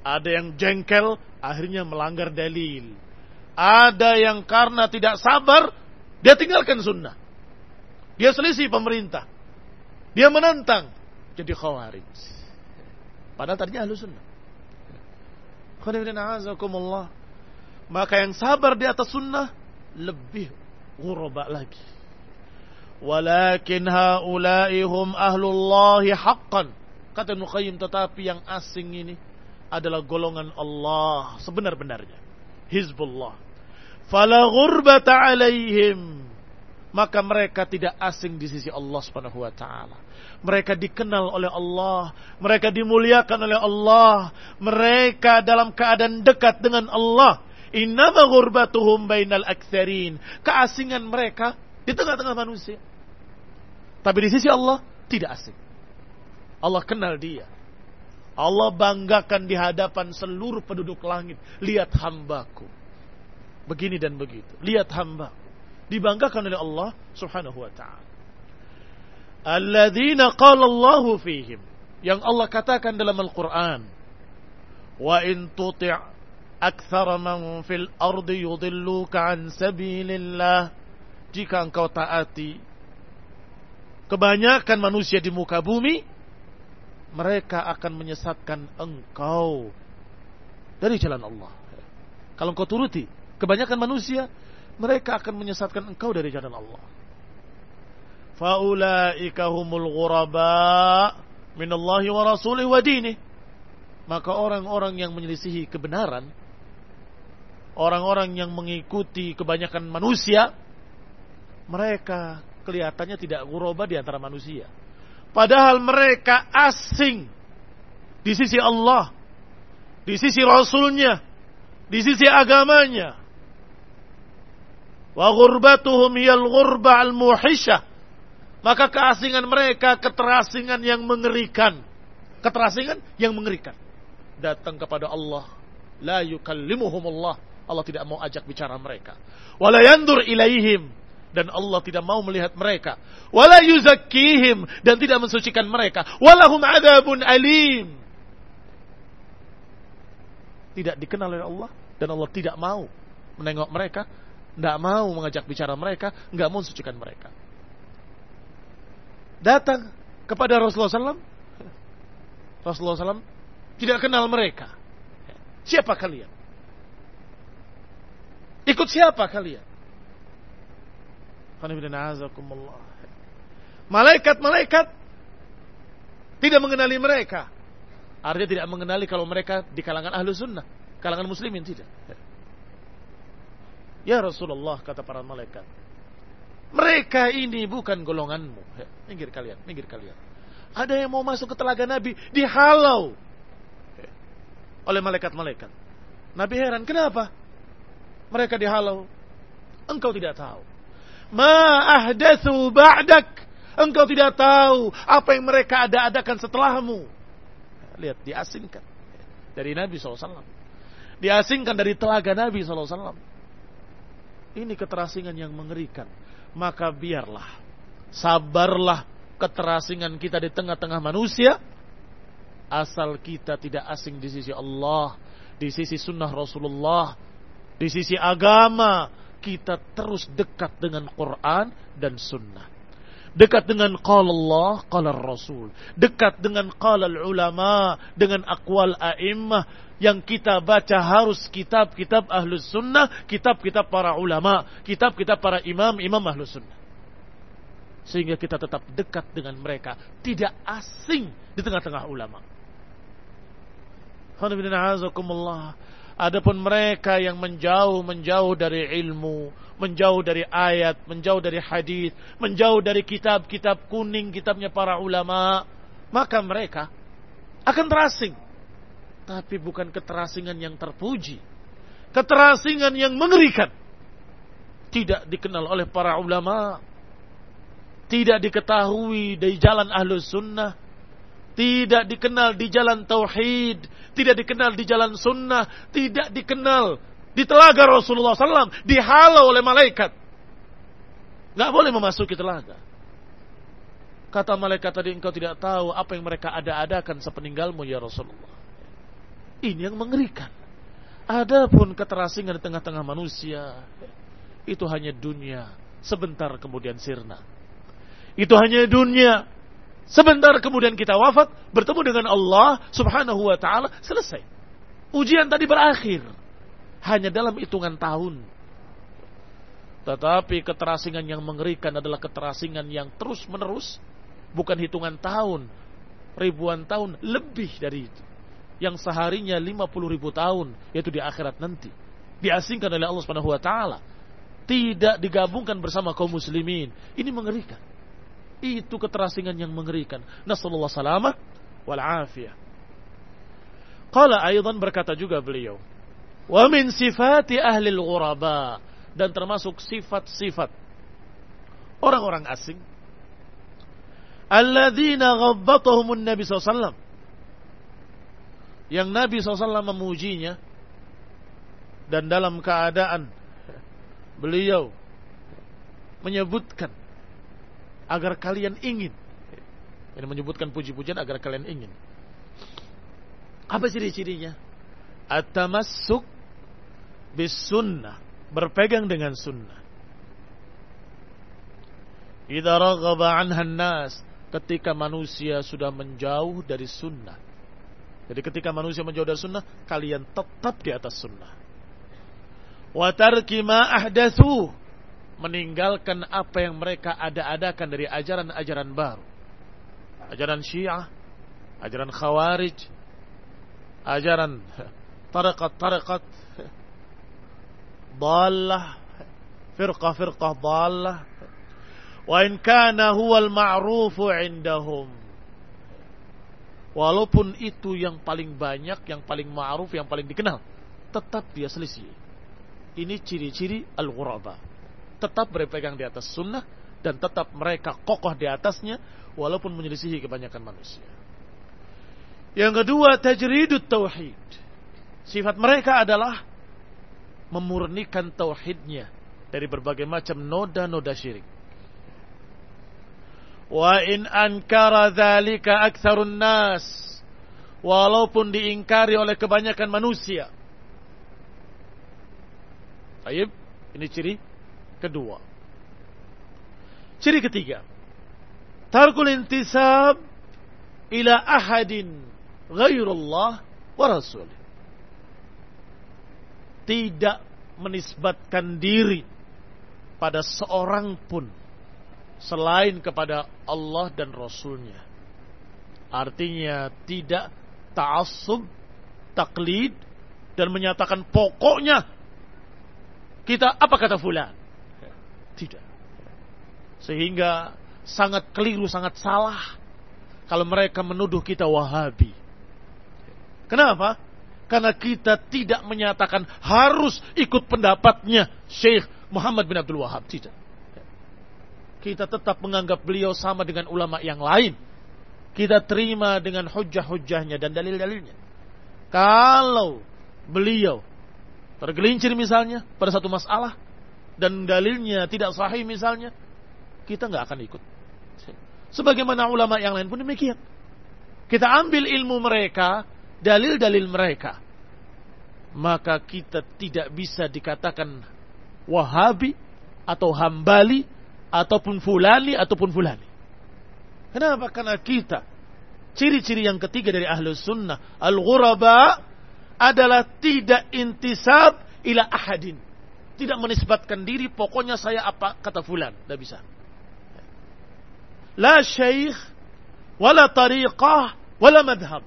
Ada yang jengkel akhirnya melanggar dalil. Ada yang karena tidak sabar dia tinggalkan sunnah. Dia selisih pemerintah. Dia menentang. Jadi khawarij. Padahal tadinya ahlu sunnah. Maka yang sabar di atas sunnah lebih ghuraba lagi. Walakin haula'i hum ahlullahi haqqan. Kata Ibn tetapi yang asing ini adalah golongan Allah sebenar-benarnya. Hizbullah. Fala ghurbata alaihim maka mereka tidak asing di sisi Allah Subhanahu wa taala. Mereka dikenal oleh Allah, mereka dimuliakan oleh Allah, mereka dalam keadaan dekat dengan Allah. Innama ghurbatuhum bainal aktsarin. Keasingan mereka di tengah-tengah manusia. Tapi di sisi Allah tidak asing. Allah kenal dia. Allah banggakan di hadapan seluruh penduduk langit. Lihat hambaku. Begini dan begitu. Lihat hamba. Dibanggakan oleh Allah subhanahu wa ta'ala. Alladzina qala Allahu fihim. Yang Allah katakan dalam Al-Quran. Wa in tuti' akthara man fil ardi yudilluka an sabilillah. Jika engkau taati kebanyakan manusia di muka bumi, mereka akan menyesatkan engkau dari jalan Allah. Kalau engkau turuti kebanyakan manusia, mereka akan menyesatkan engkau dari jalan Allah. Faulaika humul ghuraba minallahi wa rasulih wa dini. Maka orang-orang yang menyelisihi kebenaran, orang-orang yang mengikuti kebanyakan manusia, mereka kelihatannya tidak ghuraba di antara manusia. Padahal mereka asing di sisi Allah, di sisi Rasulnya, di sisi agamanya. Wa ghurbatuhum hiyal ghurba al muhisha. Maka keasingan mereka keterasingan yang mengerikan. Keterasingan yang mengerikan. Datang kepada Allah. La yukallimuhum Allah. Allah tidak mau ajak bicara mereka. Wala yandur ilaihim dan Allah tidak mau melihat mereka. Wala yuzakkihim dan tidak mensucikan mereka. Walahum adabun alim. Tidak dikenal oleh Allah dan Allah tidak mau menengok mereka, tidak mau mengajak bicara mereka, nggak mau mensucikan mereka. Datang kepada Rasulullah SAW, Rasulullah SAW tidak kenal mereka. Siapa kalian? Ikut siapa kalian? Malaikat-malaikat tidak mengenali mereka. Artinya tidak mengenali kalau mereka di kalangan ahlu sunnah. Kalangan muslimin tidak. Ya Rasulullah kata para malaikat. Mereka ini bukan golonganmu. Minggir kalian, minggir kalian. Ada yang mau masuk ke telaga Nabi dihalau oleh malaikat-malaikat. Nabi heran, kenapa? Mereka dihalau. Engkau tidak tahu ma ahdatsu ba'dak. Engkau tidak tahu apa yang mereka ada-adakan setelahmu. Lihat, diasingkan dari Nabi SAW. Diasingkan dari telaga Nabi SAW. Ini keterasingan yang mengerikan. Maka biarlah, sabarlah keterasingan kita di tengah-tengah manusia. Asal kita tidak asing di sisi Allah, di sisi sunnah Rasulullah, di sisi agama, kita terus dekat dengan Quran dan Sunnah. Dekat dengan qala Allah, qala Rasul. Dekat dengan qala ulama, dengan akwal a'immah. Yang kita baca harus kitab-kitab ahlus sunnah, kitab-kitab para ulama, kitab-kitab para imam, imam ahlus sunnah. Sehingga kita tetap dekat dengan mereka. Tidak asing di tengah-tengah ulama. Adapun mereka yang menjauh menjauh dari ilmu, menjauh dari ayat, menjauh dari hadis, menjauh dari kitab-kitab kuning kitabnya para ulama, maka mereka akan terasing. Tapi bukan keterasingan yang terpuji. Keterasingan yang mengerikan. Tidak dikenal oleh para ulama. Tidak diketahui dari jalan ahlus sunnah. Tidak dikenal di jalan tauhid tidak dikenal di jalan sunnah, tidak dikenal di telaga Rasulullah SAW, dihalau oleh malaikat. Nggak boleh memasuki telaga. Kata malaikat tadi engkau tidak tahu apa yang mereka ada-adakan sepeninggalmu ya Rasulullah. Ini yang mengerikan. Adapun keterasingan di tengah-tengah manusia, itu hanya dunia, sebentar kemudian sirna. Itu hanya dunia, Sebentar kemudian kita wafat, bertemu dengan Allah subhanahu wa ta'ala, selesai. Ujian tadi berakhir. Hanya dalam hitungan tahun. Tetapi keterasingan yang mengerikan adalah keterasingan yang terus menerus. Bukan hitungan tahun. Ribuan tahun, lebih dari itu. Yang seharinya 50 ribu tahun, yaitu di akhirat nanti. Diasingkan oleh Allah subhanahu wa ta'ala. tidak digabungkan bersama kaum muslimin. Ini mengerikan. Itu keterasingan yang mengerikan. Nasallallahu salamah wal afiyah. Qala aydan berkata juga beliau, "Wa min sifati ahli al-ghuraba" dan termasuk sifat-sifat orang-orang asing. Alladzina ghabbatahum Nabi SAW yang Nabi SAW memujinya. Dan dalam keadaan beliau menyebutkan agar kalian ingin. Ini menyebutkan puji-pujian agar kalian ingin. Apa ciri-cirinya? At-tamassuk bis sunnah berpegang dengan sunnah. Idza raghaba anha nas ketika manusia sudah menjauh dari sunnah. Jadi ketika manusia menjauh dari sunnah kalian tetap di atas sunnah. Wa tarki ma ahdatsu meninggalkan apa yang mereka ada-adakan dari ajaran-ajaran baru. Ajaran Syiah ajaran Khawarij ajaran tariqat-tariqat firqah-firqah dalah wa in kana huwal ma'rufu indahum walaupun itu yang paling banyak yang paling ma'ruf yang paling dikenal tetap dia selisih ini ciri-ciri al-ghuraba. Tetap berpegang di atas sunnah dan tetap mereka kokoh di atasnya walaupun menyelisihi kebanyakan manusia. Yang kedua, tajridut tauhid. Sifat mereka adalah memurnikan tauhidnya dari berbagai macam noda-noda syirik. Wa in ankara dzalika aktsarun nas. Walaupun diingkari oleh kebanyakan manusia. Taib, ini ciri kedua. Ciri ketiga. Tarkul intisab ila ahadin ghairullah wa rasul. Tidak menisbatkan diri pada seorang pun selain kepada Allah dan Rasulnya. Artinya tidak ta'assub, taklid, dan menyatakan pokoknya kita apa kata fulan? Tidak. Sehingga sangat keliru, sangat salah kalau mereka menuduh kita Wahabi. Kenapa? Karena kita tidak menyatakan harus ikut pendapatnya Syekh Muhammad bin Abdul Wahab. Tidak. Kita tetap menganggap beliau sama dengan ulama yang lain. Kita terima dengan hujah-hujahnya dan dalil-dalilnya. Kalau beliau tergelincir misalnya pada satu masalah dan dalilnya tidak sahih misalnya, kita nggak akan ikut. Sebagaimana ulama yang lain pun demikian. Kita ambil ilmu mereka, dalil-dalil mereka. Maka kita tidak bisa dikatakan wahabi atau hambali ataupun fulani ataupun fulani. Kenapa? Karena kita ciri-ciri yang ketiga dari ahlus sunnah al-ghuraba adalah tidak intisab ila ahadin. Tidak menisbatkan diri, pokoknya saya apa kata fulan. Tidak bisa. La syekh, wala tariqah, wala madhab.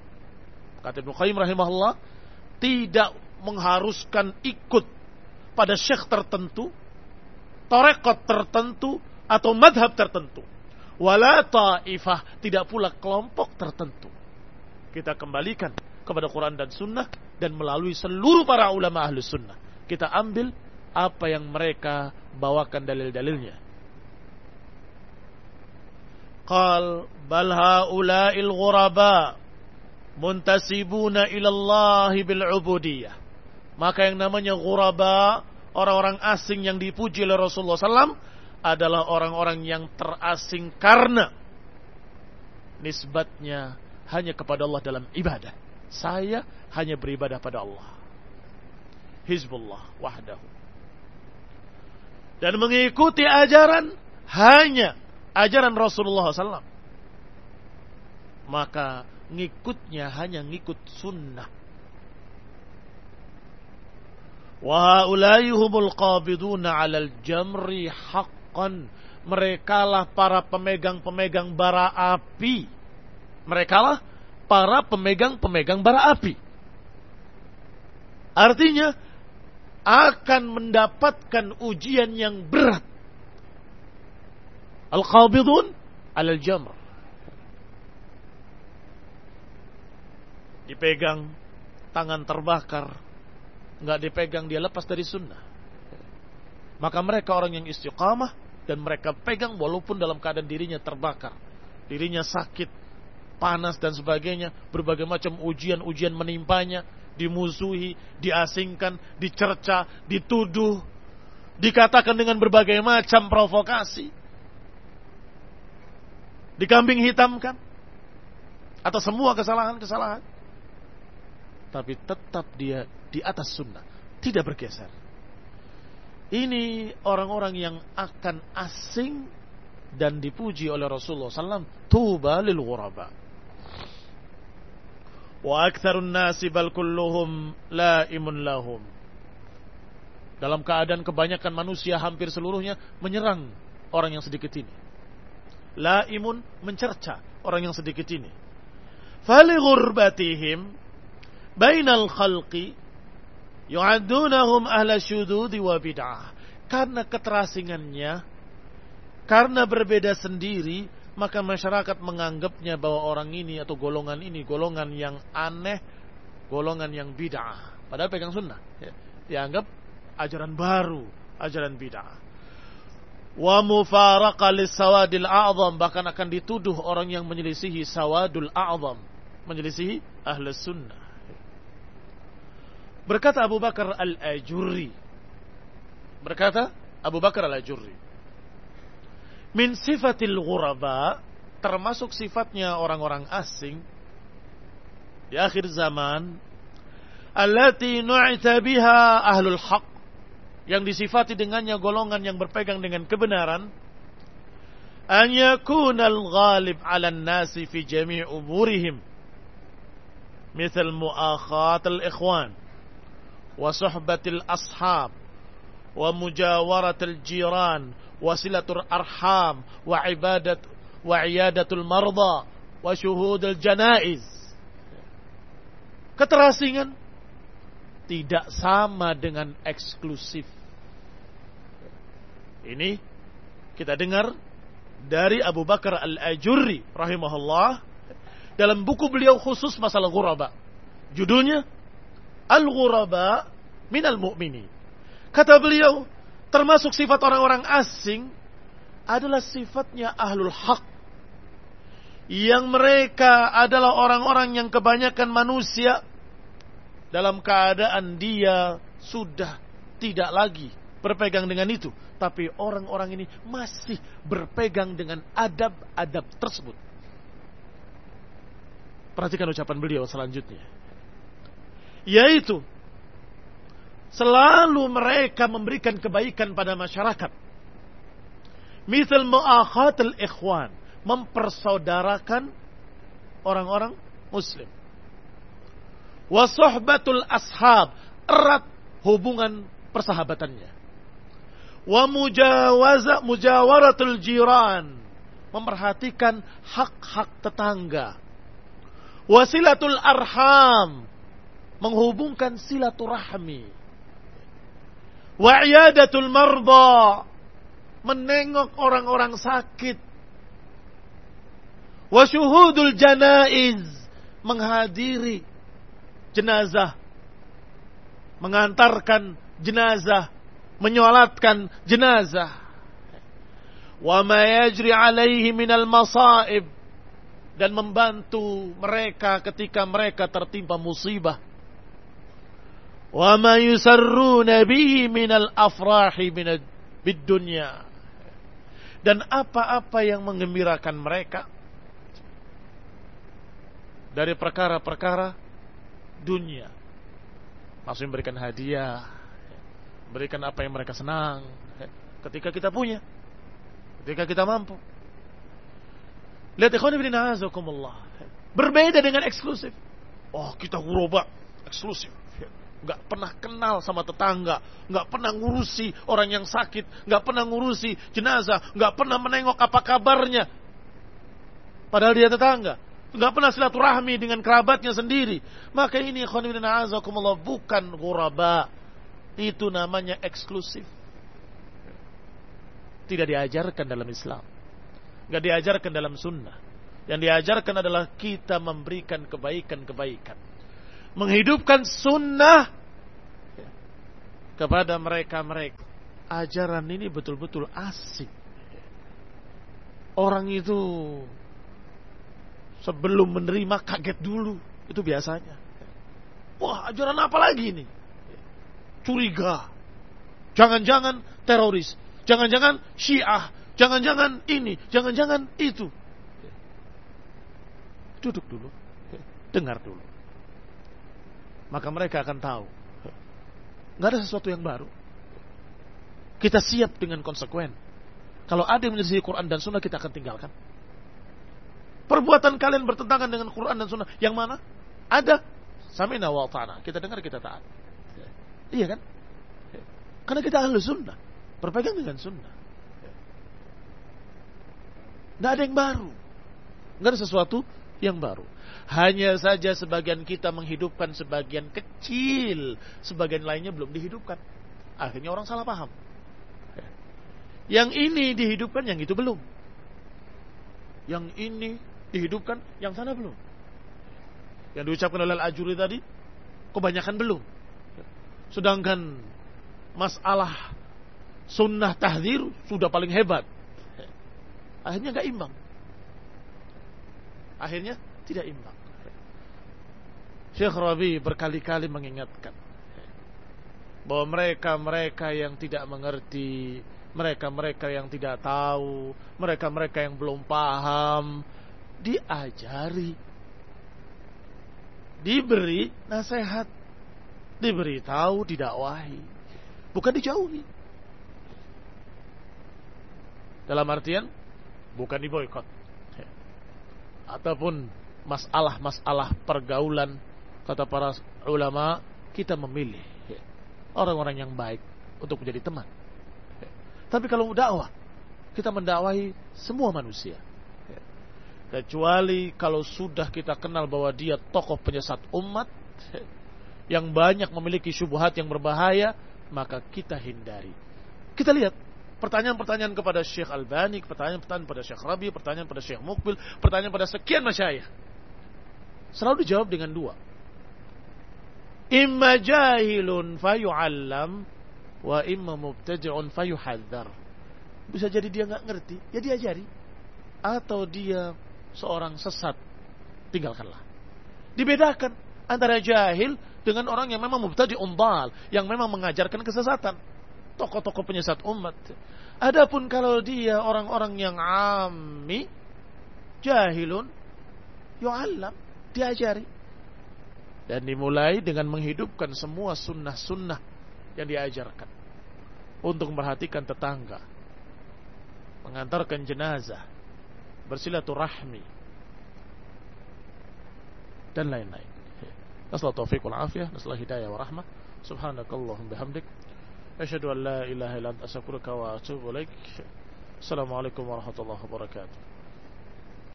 Kata Ibn Qayyim rahimahullah, tidak mengharuskan ikut pada syekh tertentu, torekot tertentu, atau madhab tertentu. Wala ta'ifah, tidak pula kelompok tertentu. Kita kembalikan kepada Quran dan Sunnah dan melalui seluruh para ulama ahli sunnah. Kita ambil apa yang mereka bawakan dalil-dalilnya. Qal bal haula'il ghuraba muntasibuna ila Allah bil ubudiyah. Maka yang namanya ghuraba, orang-orang asing yang dipuji oleh Rasulullah SAW adalah orang-orang yang terasing karena nisbatnya hanya kepada Allah dalam ibadah. Saya hanya beribadah pada Allah. Hizbullah wahdahu. Dan mengikuti ajaran hanya ajaran Rasulullah SAW. Maka ngikutnya hanya ngikut sunnah. Wa humul qabiduna 'alal jamri haqqan. Merekalah para pemegang-pemegang bara api. Merekalah para pemegang-pemegang bara api. Artinya, akan mendapatkan ujian yang berat. Al-qabidun alal jamr. Dipegang, tangan terbakar, nggak dipegang dia lepas dari sunnah. Maka mereka orang yang istiqamah dan mereka pegang walaupun dalam keadaan dirinya terbakar, dirinya sakit, panas dan sebagainya, berbagai macam ujian-ujian menimpanya, dimusuhi, diasingkan, dicerca, dituduh, dikatakan dengan berbagai macam provokasi. Dikambing hitamkan atau semua kesalahan-kesalahan. Tapi tetap dia di atas sunnah, tidak bergeser. Ini orang-orang yang akan asing dan dipuji oleh Rasulullah SAW. Tuba lil ghuraba. Wa aktsarun nasi bal kulluhum laimun lahum. Dalam keadaan kebanyakan manusia hampir seluruhnya menyerang orang yang sedikit ini. Laimun mencerca orang yang sedikit ini. Fali bainal khalqi yu'addunahum ahla syududi wa bid'ah. Karena keterasingannya, karena berbeda sendiri, maka masyarakat menganggapnya bahwa orang ini atau golongan ini golongan yang aneh, golongan yang bid'ah. Padahal pegang sunnah. Ya. Dianggap ajaran baru, ajaran bid'ah. Wa mufaraqa sawadil a'zam bahkan akan dituduh orang yang menyelisihi sawadul a'zam, menyelisihi ahli sunnah. Berkata Abu Bakar Al-Ajurri. Berkata Abu Bakar Al-Ajurri. Min sifatil ghuraba, termasuk sifatnya orang-orang asing di akhir zaman allati nu'itabiha ahlul haq yang disifati dengannya golongan yang berpegang dengan kebenaran an yakunal ghalib 'ala nasi fi jami' umurihim misal mu'akhat al-ikhwan وصحبة الأصحاب ومجاورة الجيران wasilatul arham wa ibadat wa iyadatul marda wa syuhudul janaiz keterasingan tidak sama dengan eksklusif ini kita dengar dari Abu Bakar Al-Ajurri rahimahullah dalam buku beliau khusus masalah ghuraba judulnya Al-Ghuraba minal mu'mini kata beliau termasuk sifat orang-orang asing adalah sifatnya ahlul haq. Yang mereka adalah orang-orang yang kebanyakan manusia. Dalam keadaan dia sudah tidak lagi berpegang dengan itu. Tapi orang-orang ini masih berpegang dengan adab-adab tersebut. Perhatikan ucapan beliau selanjutnya yaitu Selalu mereka memberikan kebaikan pada masyarakat. Misal mu'akhatul ikhwan. Mempersaudarakan orang-orang muslim. Wasuhbatul ashab. Erat hubungan persahabatannya. Wa mujawaza mujawaratul jiran. Memperhatikan hak-hak tetangga. Wasilatul arham. Menghubungkan silaturahmi Wa'iyadatul marba. Menengok orang-orang sakit. Wasyuhudul janaiz. Menghadiri jenazah. Mengantarkan jenazah. Menyolatkan jenazah. Wa ma yajri alaihi minal masaib. Dan membantu mereka ketika mereka tertimpa musibah wa ma yusarruna bihi minal afrahi minad dunya. Dan apa-apa yang mengembirakan mereka dari perkara-perkara dunia. Maksudnya memberikan hadiah berikan apa yang mereka senang ketika kita punya ketika kita mampu. Lihat ikhwan ibn berbeda dengan eksklusif. Oh kita hurubah eksklusif nggak pernah kenal sama tetangga, nggak pernah ngurusi orang yang sakit, nggak pernah ngurusi jenazah, nggak pernah menengok apa kabarnya. Padahal dia tetangga, nggak pernah silaturahmi dengan kerabatnya sendiri. Maka ini azakumullah bukan ghuraba. Itu namanya eksklusif. Tidak diajarkan dalam Islam. Tidak diajarkan dalam sunnah. Yang diajarkan adalah kita memberikan kebaikan-kebaikan. Menghidupkan sunnah kepada mereka-mereka. Ajaran ini betul-betul asik. Orang itu sebelum menerima kaget dulu. Itu biasanya. Wah, ajaran apa lagi ini? Curiga. Jangan-jangan teroris. Jangan-jangan syiah. Jangan-jangan ini. Jangan-jangan itu. Duduk dulu. Dengar dulu. Maka mereka akan tahu. Nggak ada sesuatu yang baru. Kita siap dengan konsekuen. Kalau ada yang menjadi Quran dan Sunnah kita akan tinggalkan. Perbuatan kalian bertentangan dengan Quran dan Sunnah. Yang mana? Ada. Samina wa ta'ana. Kita dengar, kita taat. Iya kan? Karena kita ahli sunnah. Berpegang dengan sunnah. Tidak ada yang baru. Tidak ada sesuatu yang baru. Hanya saja sebagian kita menghidupkan sebagian kecil. Sebagian lainnya belum dihidupkan. Akhirnya orang salah paham. Yang ini dihidupkan, yang itu belum. Yang ini dihidupkan, yang sana belum. Yang diucapkan oleh Al-Ajuri tadi, kebanyakan belum. Sedangkan masalah sunnah tahdir sudah paling hebat. Akhirnya nggak imbang. Akhirnya tidak imbang. Syekh Rabi berkali-kali mengingatkan bahwa mereka-mereka yang tidak mengerti, mereka-mereka yang tidak tahu, mereka-mereka yang belum paham, diajari, diberi nasihat, diberi tahu, didakwahi, bukan dijauhi. Dalam artian bukan diboykot. Ataupun masalah-masalah pergaulan kata para ulama kita memilih orang-orang yang baik untuk menjadi teman. Tapi kalau dakwah kita mendakwahi semua manusia Kecuali kalau sudah kita kenal bahwa dia tokoh penyesat umat yang banyak memiliki syubhat yang berbahaya, maka kita hindari. Kita lihat pertanyaan-pertanyaan kepada Syekh Albani, pertanyaan-pertanyaan pada Syekh Rabi, pertanyaan pada Syekh Mukbil, pertanyaan pada sekian masyayikh. Selalu dijawab dengan dua. Imma jahilun fayu'allam wa imma mubtadi'un fayuhadzar. Bisa jadi dia nggak ngerti, ya diajari. Atau dia seorang sesat, tinggalkanlah. Dibedakan antara jahil dengan orang yang memang mubtadi umbal, yang memang mengajarkan kesesatan. Tokoh-tokoh penyesat umat. Adapun kalau dia orang-orang yang ammi, jahilun, yu'allam, diajari. Dan dimulai dengan menghidupkan semua sunnah-sunnah yang diajarkan. Untuk memperhatikan tetangga. Mengantarkan jenazah bersilaturahmi dan lain-lain. Nasallahu taufiq wal afiyah, hidayah wa rahmah. Bihamdik. An la ilaha illa anta wa. Assalamualaikum warahmatullahi wabarakatuh.